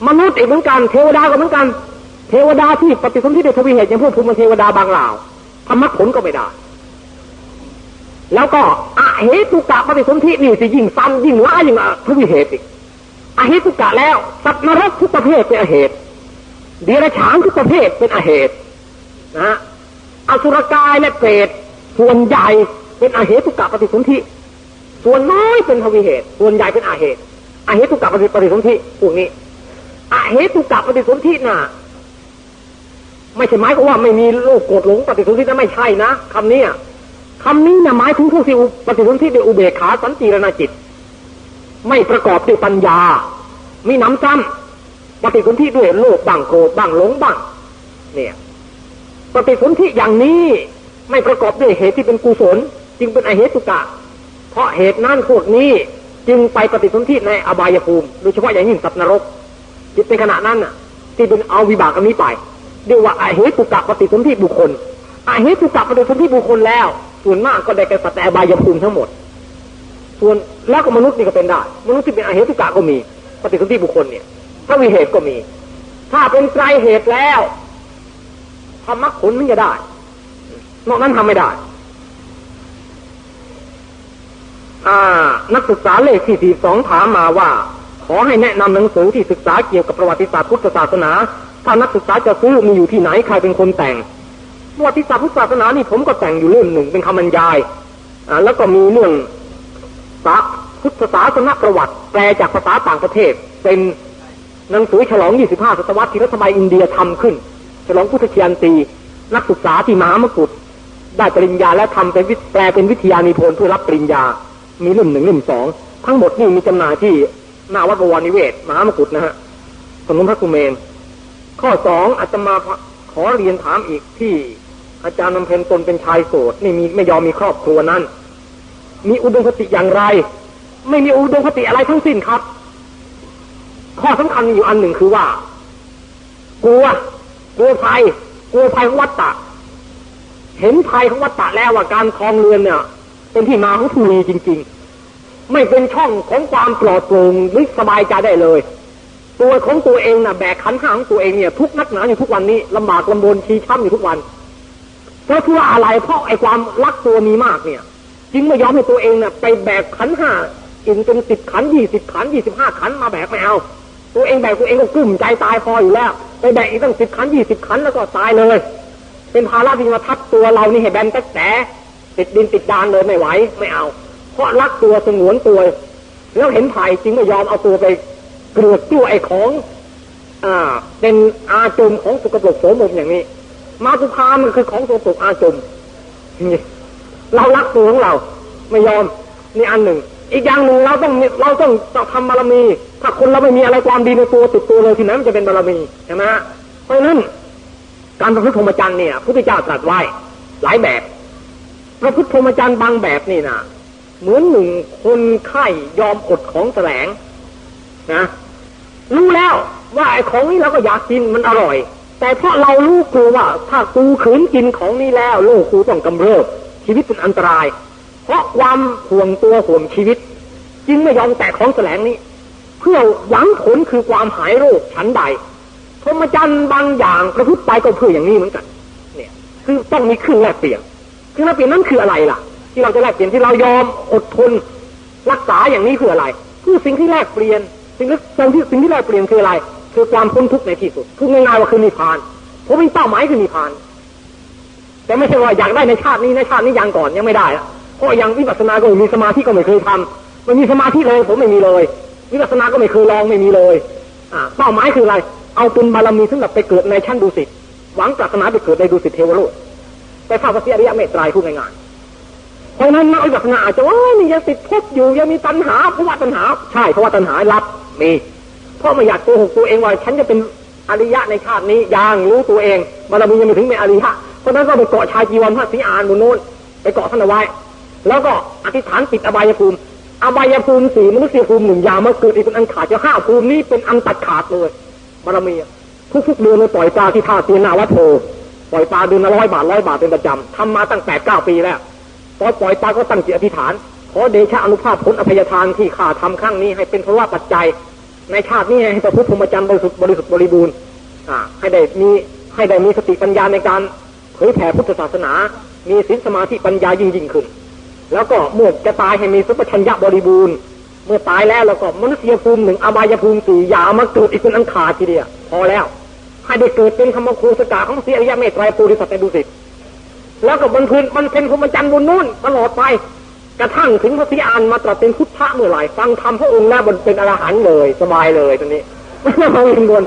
มนุษย์อีกเหมือนกัน เทวดาก็เหมือนกัน เทวดาที่ปฏิสนธิเป็นทวีเหตุอย่างพวกภูมิเทวดาบางเหล่าทำมรรคผลก็ไม่ได้ แล้วก็อะเหตุกะปฏิสนธินี่สิยิ่งซ้ำยิ่งร้ายยิ่งทวีเหตุอีกอเหตุกะแล้วสัตว์นรกทุกประเภทเป็นอเหตุเดรัจฉานทุกประเภทเป็นอเหตุนะอสุรกายและเปรตส่วนใหญ่เป็นอเหตุกะปฏิสนธิส่วนน้อยเป็นทวีเหตุ ส่วนใหญ่เป็นอาเหตุอเหตุกะปฏิปฏิสนธิพวกนี้อเหตุกะปฏิสนธิน่ะไม่ใช่หมายความว่าไม่มีโลกโกรธหลงปฏิสนธินะไม่ใช่นะคำนี้ คำนี้นะหมายถึงผู้ที่ปฏิสนธิด้วยอุเบกขาสันติรณจิต ไม่ประกอบด้วยปัญญา มีน้ำซ้ำปฏิสนธิด้วยโลภบ้างโกรธบ้างหลงบ้าง เนี่ยปฏิสนธิอย่างนี้ไม่ประกอบด้วยเหตุที่เป็นกุศล จึงเป็นอเหตุกะ เพราะเหตุนั้นพวกนี้จึงไปปฏิสนธิในอบายภูมิ โดยเฉพาะอย่างยิ่งสัตว์นรก จิตในขณะนั้นน่ะ ที่เป็นเอาวิบากอันนี้ไปเรียกว่าอเหตุกะปฏิสนธิบุคคลอเหตุกะปฏิสนธิบุคคลแล้ว ส่วนมากก็ได้แก่สัตว์ในอบายภูมิทั้งหมด ส่วนแล้วก็มนุษย์นี่ก็เป็นได้ มนุษย์ที่เป็นอาเหตุกะก็มี ปฏิสนธิบุคคลเนี่ย ถ้ามีเหตุก็มี ถ้าเป็นไตรเหตุแล้วทำมรรคผลมันจะได้ นอกนั้นทำไม่ได้ อ่า นักศึกษาเลขที่สี่สองถามมาว่า ขอให้แนะนำหนังสือที่ศึกษาเกี่ยวกับประวัติศาสตร์พุทธศาสนา ถ้านักศึกษาจะซื้อมีอยู่ที่ไหนใครเป็นคนแต่ง ประวัติศาสตร์พุทธศาสนานี่ผมก็แต่งอยู่เล่มหนึ่งเป็นคำบรรยายอ่าแล้วก็มีเรื่องพุทธศาสนาประวัติ แปลจากภาษาต่างประเทศ เป็นหนังสือฉลอง 25 ศตวรรษที่รัฐบาลอินเดียทำขึ้น ฉลองพุทธเคียนตี นักศึกษาที่มหามกุฏได้ปริญญาและทำเป็นแปลเป็นวิทยานิพนธ์เพื่อรับปริญญา มีเล่มหนึ่งเล่มสองทั้งหมดนี่มีจำหน่ายที่หน้าวัดบวรนิเวศมหามกุฏนะฮะถนนพระกุเมน ข้อสองอาตมาขอเรียนถามอีกที่ อาจารย์นำเพนตนเป็นชายโสดนี่มีไม่ยอมมีครอบครัวนั้น มีอุดมคติอย่างไร ไม่มีอุดมคติอะไรทั้งสิ้นครับ ข้อสำคัญอยู่อันหนึ่งคือว่า กลัวกลัวภัยกลัวภัยของวัตตะ เห็นภัยของวัตตะแล้วว่าการคลองเรือนเนี่ย เป็นที่มาของทุลีจริง ๆ ไม่เป็นช่องของความปลอดโปร่งหรือสบายใจได้เลย ตัวของตัวเองน่ะแบกขันห้าของตัวเองเนี่ย ทุกนักหนาอยู่ทุกวันนี้ลำบากลำบนชี้ช้ำอยู่ทุกวัน เพราะทั่วอะไรเพราะไอ้ความรักตัวมีมากเนี่ย จึงไม่ยอมให้ตัวเองเน่ะไปแบกขันห้าอินเป็นสิบขันยี่สิบขันยี่สิบห้าขันมาแบกไม่เอาตัวเองแบกตัวเองก็กลุ้มใจตายพออยู่แล้ว ไปแบกอีกตั้งสิบขันยี่สิบขันแล้วก็ตายเลย เป็นภาระที่มาทับตัวเรานี่ให้แบนแต่แต่ติดดินติดดานเลยไม่ไหวไม่เอา เพราะรักตัวสงวนตัว แล้วเห็นภัยจึงไม่ยอมเอาตัวไปเกลือกตัวไอ้ของ อ่า เป็นอาจุมของสุกปรกโสมมอย่างนี้ มาสุภามันคือของสุกอาจุมเรารักตัวของเราไม่ยอมนี่อันหนึ่ง อีกอย่างหนึ่งเราต้องเราต้องทำบารมี ถ้าคนเราไม่มีอะไรความดีในตัวติดตัวเลยทีนั้นจะเป็นบารมีใช่ไหมเพราะนั้นการประพฤติพรหมจรรย์เนี่ยพุทธเจ้าตรัสไว้หลายแบบพระพุทธพรหมจรรย์บางแบบนี่นะเหมือนหนึ่งคนไข้ยอมอดของแสลงนะรู้แล้วว่าไอ้ของนี้เราก็อยากกินมันอร่อย แต่เพราะเรารู้กลัวว่า ถ้ากูขืนกินของนี้แล้วโลกกูต้องกำเริบ ชีวิตเป็นอันตราย เพราะความห่วงตัวห่วงชีวิต จึงไม่ยอมแตะของแสลงนี้ เพื่อหวังผลคือความหายโรคชั้นใดพรหมจรรย์บางอย่างประพฤติไปก็เพื่ออย่างนี้เหมือนกัน เนี่ย คือต้องมีเครื่องแลกเปลี่ยนเครื่องแลกเปลี่ยนนั้นคืออะไรล่ะ ที่เราจะแลกเปลี่ยนที่เรายอมอดทน รักษาอย่างนี้คืออะไรคือสิ่งที่แลกเปลี่ยนสิ่งที่สิ่งที่สิ่งที่แลกเปลี่ยนคืออะไร คือความพ้นทุกข์ในที่สุดคือง่ายๆว่าคือนิพพานผมมีเป้าหมายคือนิพพาน แต่ไม่ใช่ว่าอยากได้ในชาตินี้ในชาตินี้ยังก่อนยังไม่ได้ละเพราะยังวิปัสสนาก็ไม่มีสมาธิก็ไม่เคยทำไม่มีสมาธิเลย ผมไม่มีเลย วิปัสสนาก็ไม่เคยลองไม่มีเลยอ่าเป้าหมายคืออะไร เอาปุญบารมีสำหรับไปเกิดในชั้นดุสิตหวังปรารถนาไปเกิดในดุสิตเทวโลกไปเข้าพระเสียริยะเมตไตรพูดง่ายๆเพราะนั้นนักวิปัสสนาอาจจะว่านี่ยังติดภพอยู่ยังมีตัณหาเพราะว่าตัณหา ใช่เพราะว่าตัณหารับมี เพราะไม่อยากโกหกตัวเองว่าฉันจะเป็นอริยะในชาตินี้ยังรู้ตัวเองบารมียังไม่ถึงเป็นอริยะเพราะนั้นก็ไปเกาะชายจีวรพระศรีอานบนโน้นไปเกาะท่านเอาไว้ แล้วก็อธิษฐานปิดอบายภูมิ อบายภูมิสี่มนุษยภูมิหนึ่งยามาเกิดอีกเป็นอันขาดจะห้าภูมินี้เป็นอันตัดขาดเลยบารมีทุกๆเดือนเลยปล่อยปลาที่ท่าเตียนนาวัดโพปล่อยปลาเดือนละร้อยบาทร้อยบาทเป็นประจำทำมาตั้งแปดเก้าปีแล้วพอปล่อยปลาก็ตั้งจิตอธิษฐานขอเดชะอนุภาพผลอภัยทานที่ข้าทำครั้งนี้ให้เป็นเพราะว่าปัจจัย ในชาตินี้ให้ประพฤติพรหมจรรย์บริสุทธิ์บริสุทธิ์บริบูรณ์ให้ได้มีให้ได้มีสติปัญญาในการเผยแผ่พุทธศาสนา มีศีลสมาธิปัญญายิ่งยิ่งขึ้น แล้วก็เมื่อจะตายให้มีสุปชัญญะบริบูรณ์ เมื่อตายแล้วแล้วก็มนุษยภูมิหนึ่งอบายภูมิสี่อย่ามาเกิดอีกเป็นอันขาดทีเดียวพอแล้ว ให้ได้เกิดเป็นธรรมครูสกาของเสียอริยเมตไตรปุริสัตว์ดุสิตแล้วก็บรรพืนบรรเพ็ญพรหมจรรย์บนนู้นตลอดไป กระทั่งถึงพระศรีอานมาตรัสเป็นพุทธะเมื่อไหร่ฟังธรรมพระองค์แล้วมันเป็นอรหันต์เลย สบายเลยตอนนี้ไม่ต้องกังวล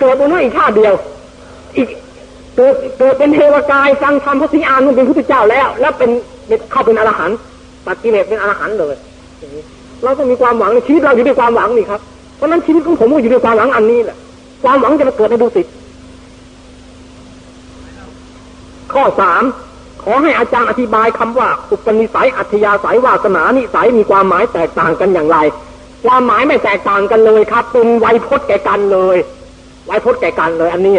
เกิดบนนู้นอีกชาติเดียว อีกเกิดเกิดเป็นเทวกายฟังธรรมพระศรีอานมันเป็นพุทธเจ้าแล้ว แล้วเป็นเข้าเป็นอรหันต์ตัดกิเลสเป็นอรหันต์เลยเราต้องมีความหวังชีวิตเราอยู่ด้วยความหวังนี่ครับเพราะนั้นชีวิตของผมก็อยู่ด้วยความหวังอันนี้แหละความหวังจะมาเกิดในดุสิตข้อสาม ขอให้อาจารย์อธิบายคำว่า อุปนิสัยอัธยาศัยวาสนานิสัยมีความหมายแตกต่างกันอย่างไร ความหมายไม่แตกต่างกันเลยครับ เป็นไวยพจน์แก่กันเลย ไวยพจน์แก่กันเลย อันนี้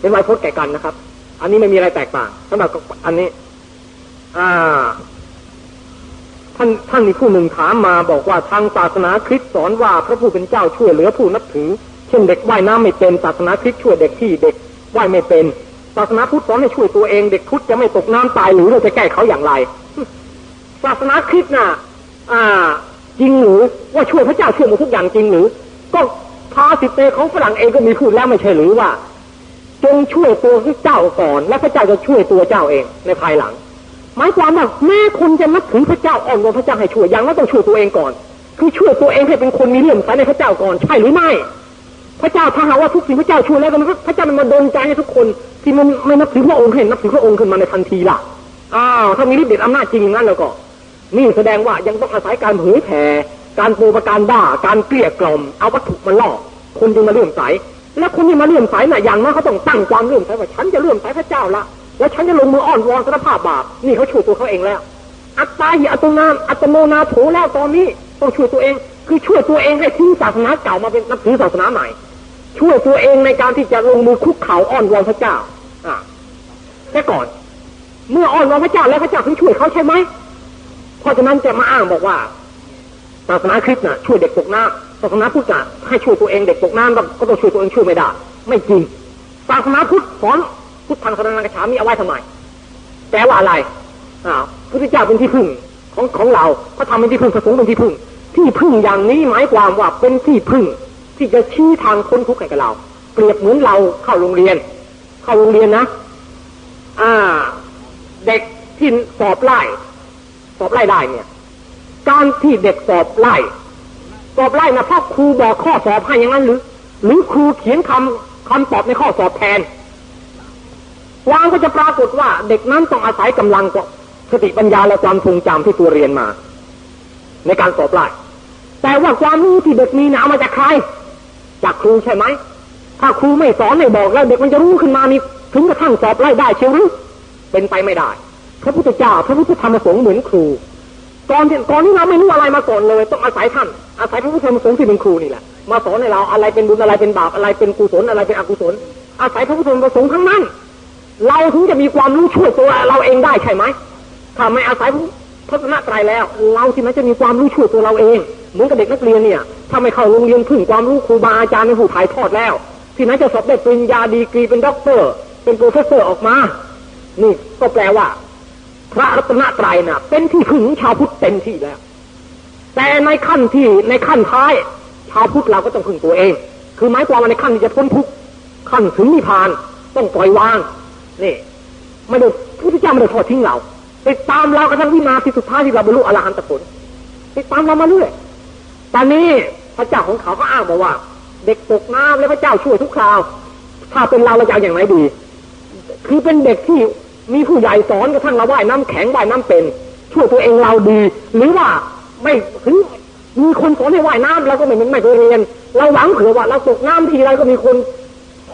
เป็นไวยพจน์แก่กันนะครับ อันนี้ไม่มีอะไรแตกต่างสำหรับอันนี้ อ่า ท่านท่านมีผู้หนึ่งถามมาบอกว่าทางศาสนาคริสต์สอนว่าพระผู้เป็นเจ้าช่วยเหลือผู้นับถือ เช่นเด็กว่ายน้ำไม่เป็นศาสนาคริสต์ช่วยเด็กที่เด็กว่ายไม่เป็น ศาสนาพุทธสอนให้ช่วยตัวเองเด็กพุทธจะไม่ตกน้ำตายหรือเราจะแก้เขาอย่างไร ศาสนาคริสต์น่ะอ่า จริงหรือว่าช่วยพระเจ้าช่วยหมดทุกอย่างจริงหรือ ก็พาสิเตของฝรั่งเองก็มีพูดแล้วไม่ใช่หรือว่า จงช่วยตัวเจ้าก่อน แล้วพระเจ้าจะช่วยตัวเจ้าเองในภายหลัง หมายความว่าแม่คุณจะนับถือพระเจ้าอ่อนวอนพระเจ้าให้ช่วยยังว่าต้องช่วยตัวเองก่อน คือช่วยตัวเองให้เป็นคนมีเลื่อมใสในพระเจ้าก่อนใช่หรือไม่ พระเจ้าถ้าหาว่าทุกสิ่งพระเจ้าช่วยแล้วก็พระเจ้ามันมาดลใจให้ทุกคน ที่มันไม่นับถือพระองค์เห็นนับถือพระองค์ขึ้นมาในทันทีล่ะอ้าวถ้ามีฤทธิ์เดชอำนาจจริงงนั้นแล้วก็ นี่แสดงว่ายังต้องอาศัยการเผยแผ่การโปรประการบ้าการเกลี้ยกล่อมเอาวัตถุมาล่อคนจึงมาเลื่อมใสและคนที่มาเลื่อมใสน่ะอย่างนั้นเขาต้องตั้งความเลื่อมใสว่าฉันจะเลื่อมใสพระเจ้าละแล้วฉันจะลงมืออ้อนวอนสารภาพบาปนี่เขาช่วยตัวเขาเองแล้ว อัตตาหิอัตโนนาอัตโนนาโถแล้วตอนนี้ต้องช่วยตัวเอง คือช่วยตัวเองให้ทิ้งศาสนาเก่ามาเป็นนับถือศาสนาใหม่ ช่วยตัวเองในการที่จะลงมือคุกเข่าอ้อนวอนพระเจ้า อ่าแต่ก่อน เมื่ออ้อนวอนพระเจ้าแล้วพระเจ้าถึงช่วยเขาใช่ไหมเพราะฉะนั้นจะมาอ้างบอกว่าศาสนาคริสต์น่ะช่วยเด็กตกน้ำศาสนาพุทธน่ะให้ช่วยตัวเองเด็กตกน้ำก็ต้องช่วยตัวเองช่วยไม่ได้ ไม่จริงศาสนาพุทธสอนพุทธทางสรณกระฉามีเอาไว้ทำไมแปลว่าอะไรอ่าพุทธเจ้าเป็นที่พึ่งของของเราพระธรรมเป็นที่พึ่งพระสงฆ์เป็นที่พึ่ง ที่พึ่งอย่างนี้หมายความว่าเป็นที่พึ่ง ที่จะชี้ทางพ้นทุกข์ให้กับเรา เปรียบเหมือนเราเข้าโรงเรียน เข้าโรงเรียนนะ อ่า เด็กที่สอบไล่สอบไล่ได้เนี่ย การที่เด็กสอบไล่สอบไล่นะเพราะครูบอกข้อสอบให้อย่างนั้นหรือ หรือครูเขียนคำคำตอบในข้อสอบแทนวางก็จะปรากฏว่า เด็กนั้นต้องอาศัยกำลังสติปัญญาและความทรงจำที่ตัวเรียนมา ในการสอบไล่แต่ว่าความรู้ที่เด็กมีนะเอามาจากใคร จากครูใช่ไหม ถ้าครูไม่สอนไม่บอกแล้ว เด็กมันจะรู้ขึ้นมามีถึงกระทั่งสอบไล่ได้เชียวหรือเป็นไปไม่ได้ พระพุทธเจ้าพระพุทธธรรมสงฆ์เหมือนครูก่อนก่อนที่เราไม่รู้อะไรมาก่อนเลย ต้องอาศัยท่านอาศัยพระพุทธธรรมสงฆ์ที่เป็นครูนี่แหละมาสอนให้เราอะไรเป็นบุญอะไรเป็นบาปอะไรเป็นกุศลอะไรเป็นอกุศล อาศัยพระพุทธพระสงฆ์ทั้งนั้น เราถึงจะมีความรู้ช่วยตัวเราเองได้ใช่ไหมถ้าไม่อาศัยพระนาตรแล้ว เราที่มันจะมีความรู้ช่วยตัวเราเอง เหมือนกับเด็กนักเรียนเนี่ย ถ้าไม่เข้าโรงเรียนพึ่งความรู้ครูบาอาจารย์ในผู้ถ่ายทอดแล้ว ที่นั้นจะสอบได้ปริญญาดีกรีเป็นด็อกเตอร์ เป็น professor ออกมา นี่ก็แปลว่า พระรัตนตรัยน่ะ เป็นที่พึ่งชาวพุทธเต็มที่แล้ว แต่ในขั้นที่ในขั้นท้าย ชาวพุทธเราก็ต้องพึ่งตัวเอง คือหมายความว่าในขั้นที่จะพ้นทุกข์ขั้นถึงนิพพานต้องปล่อยวางนี่ไม่ได้พระพุทธเจ้าไม่ได้ทอดทิ้งเราติดตามเรากระทั่งวินาทีสุดท้ายที่เราบรรลุอรหันตผลติดตามเรามาเรื่อย ตอนนี้พระเจ้าของเขาก็อ้างบอกว่า เด็กตกน้ำแล้วพระเจ้าช่วยทุกคราว ถ้าเป็นเราเราจะเอาอย่างไรดี คือเป็นเด็กที่มีผู้ใหญ่สอนกระทั่งเราว่ายน้ำแข็งว่ายน้ำเป็น ช่วยตัวเองเราดี หรือว่าไม่ถึงมีคนสอนให้ว่ายน้ำเราก็ไม่ไม่ไปเรียน เราหวังเผื่อว่าเราตกน้ำทีไรก็มีคน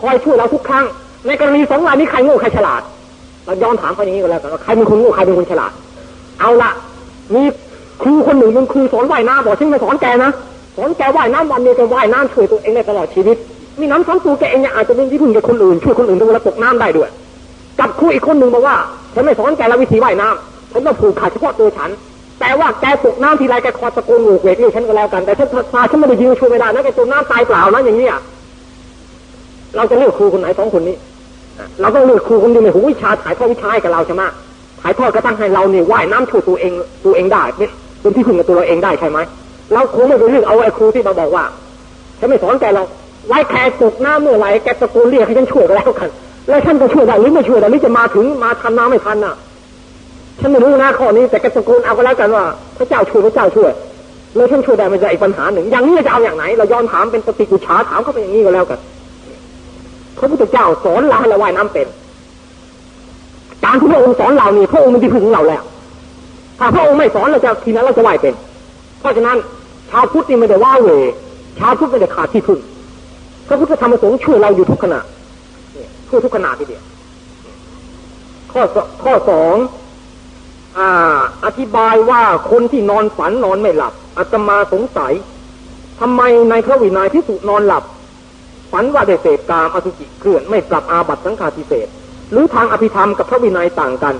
คอยช่วยเราทุกครั้ง ในกรณีสองรายนี้ใครโง่ใครฉลาดเราย้อนถามเขาอย่างนี้ก็แล้วกันว่าใครเป็นคนโง่ใครเป็นคนฉลาด เอาละมี ครูคนหนึ่งเป็นครูสอนว่ายน้ำบอกฉันมาสอนแกนะสอนแกว่ายน้ำวันเดียวจะว่ายน้ำช่วยตัวเองได้ตลอดชีวิต มีน้ำสอนตัวแกเองเนี่ยอาจจะเป็นที่พึ่งกับคนอื่นช่วยคนอื่นเวลตกน้ำได้ด้วย กับครูอีกคนหนึ่งบอกว่าฉันไม่สอนแกแล้ววิธีว่ายน้ำฉันต้องผูกขาดเฉพาะตัวฉัน แต่ว่าแกตกน้ำทีไรแกคอตะโกนโวกเวกเรียกฉันก็แล้วกันแต่ฉันมาฉันไม่ได้ยิงช่วยไม่ได้นะแกจมน้ำตายเปล่านะอย่างเนี้ยเราจะเลือกครูคนไหนสองคนนี้เราต้องเลือกครูคนที่มีหูวิชาถ่ายทอดวิชาให้กับเราใช่ไหมถ่ายทอดก็ตั้งให้เราเนี่ยว่ายน้ำช่วยตัวเองตัวเองได้ เป็นที่พึ่งกับตัวเราเองได้ใช่ไหมเราคงไม่ไปเลือกเอาไอ้ครูที่มาบอกว่าฉันไม่สอนแกเราไว้แค่ตกน้ำเมื่อไหร่แกตะโกนเรียกให้ฉันช่วยก็แล้วกัน แล้วฉันจะช่วยได้หรือไม่ช่วยได้หรือจะมาถึงมาทันน้ำไม่ทันน่ะ ฉันไม่รู้นะข้อนี้แต่แกตะโกนเอาก็แล้วกันว่า พระเจ้าช่วยพระเจ้าช่วยแล้วฉันช่วยได้มันจะอีกปัญหาหนึ่ง อย่างนี้จะเอาอย่างไหน เราย้อนถามเป็นปฏิกุชาถามเขาเป็นอย่างนี้ก็แล้วกันพระพุทธเจ้าสอนเราให้เราว่ายน้ำเป็น การที่พระองค์สอนเรานี่พระองค์มันดีพึ่งเราแล้ว ถ้าพระองค์ไม่สอนเราจะทีนั้นเราจะว่ายเป็น เพราะฉะนั้นชาวพุทธนี่ไม่ได้ว่าเวชาวพุทธไม่ได้ขาดที่พึ่งพระพุทธธรรมสงฆ์ช่วยเราอยู่ทุกขณะช่วยทุกขณะทีเดียวข้อข้อสองอธิบายว่าคนที่นอนฝันนอนไม่หลับอาตมาสงสัยทำไมในพระวินัยที่สุนอนหลับ ฝันว่าได้เสพกามอสุจิเคลื่อนไม่ปรับอาบัตสังฆาทิเศษหรือทางอภิธรรมกับพระวินัยต่างกัน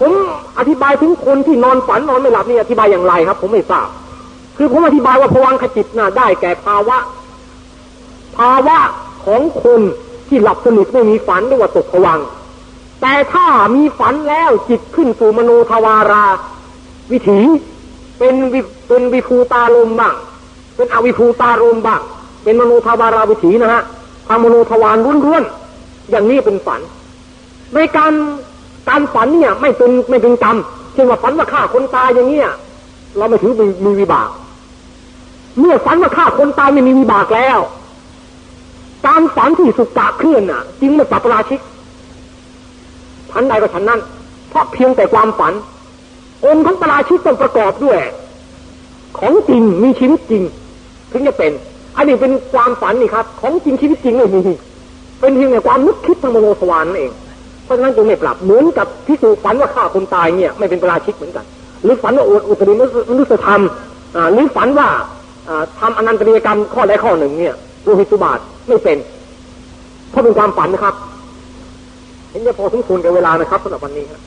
ผมอธิบายถึงคนที่นอนฝันนอนไม่หลับนี่อธิบายอย่างไรครับ ผมไม่ทราบ คือผมอธิบายว่าพวังขจิตน่ะได้แก่ภาวะ ภาวะของคนที่หลับสนิทไม่มีฝันเรียกว่าตกผวัง แต่ถ้ามีฝันแล้วจิตขึ้นสู่มโนทวารา วิถี เป็นวิเป็นวิภูตารมบ้างเป็นอวิภูตารมบ้างเป็นมโนทวาราวิถีนะฮะทางมโนทวารล้วนๆอย่างนี้เป็นฝัน ในการ การฝันเนี่ย ไม่เป็นไม่เป็นกรรมเช่นว่าฝันว่าฆ่าคนตายอย่างเงี้ยเราไม่ถือมีมีวิบาก เมื่อฝันว่าฆ่าคนตายไม่มีวิบากแล้ว การฝันที่สุกะเคลื่อนน่ะจึงไม่ปรับราชิกฉันใดก็ฉันนั้น เพราะเพียงแต่ความฝัน องค์ของปราชิกต้องประกอบด้วย ของจริงมีชีวิตจริง ถึงจะเป็น อันนี้เป็นความฝันนี่ครับ ของจริงชีวิตจริงไม่มีเป็นเพียงแต่ความนึกคิดทางมโนสวรรค์นั่นเอง เพราะฉะนั้นจึงไม่ปรับเหมือนกับที่สูฝันว่าฆ่าคนตายเนี่ยไม่เป็นปราชิกเหมือนกัน หรือฝันว่าอวดอุตริมนุสธรรมหรือฝันว่าทำอนันตริยกรรมข้อใดข้อหนึ่งเนี่ยโลหิตุบาทไม่เป็นเพราะเป็นความฝันนะครับ เห็นจะพอสมควรกับเวลานะครับสำหรับวันนี้ครับ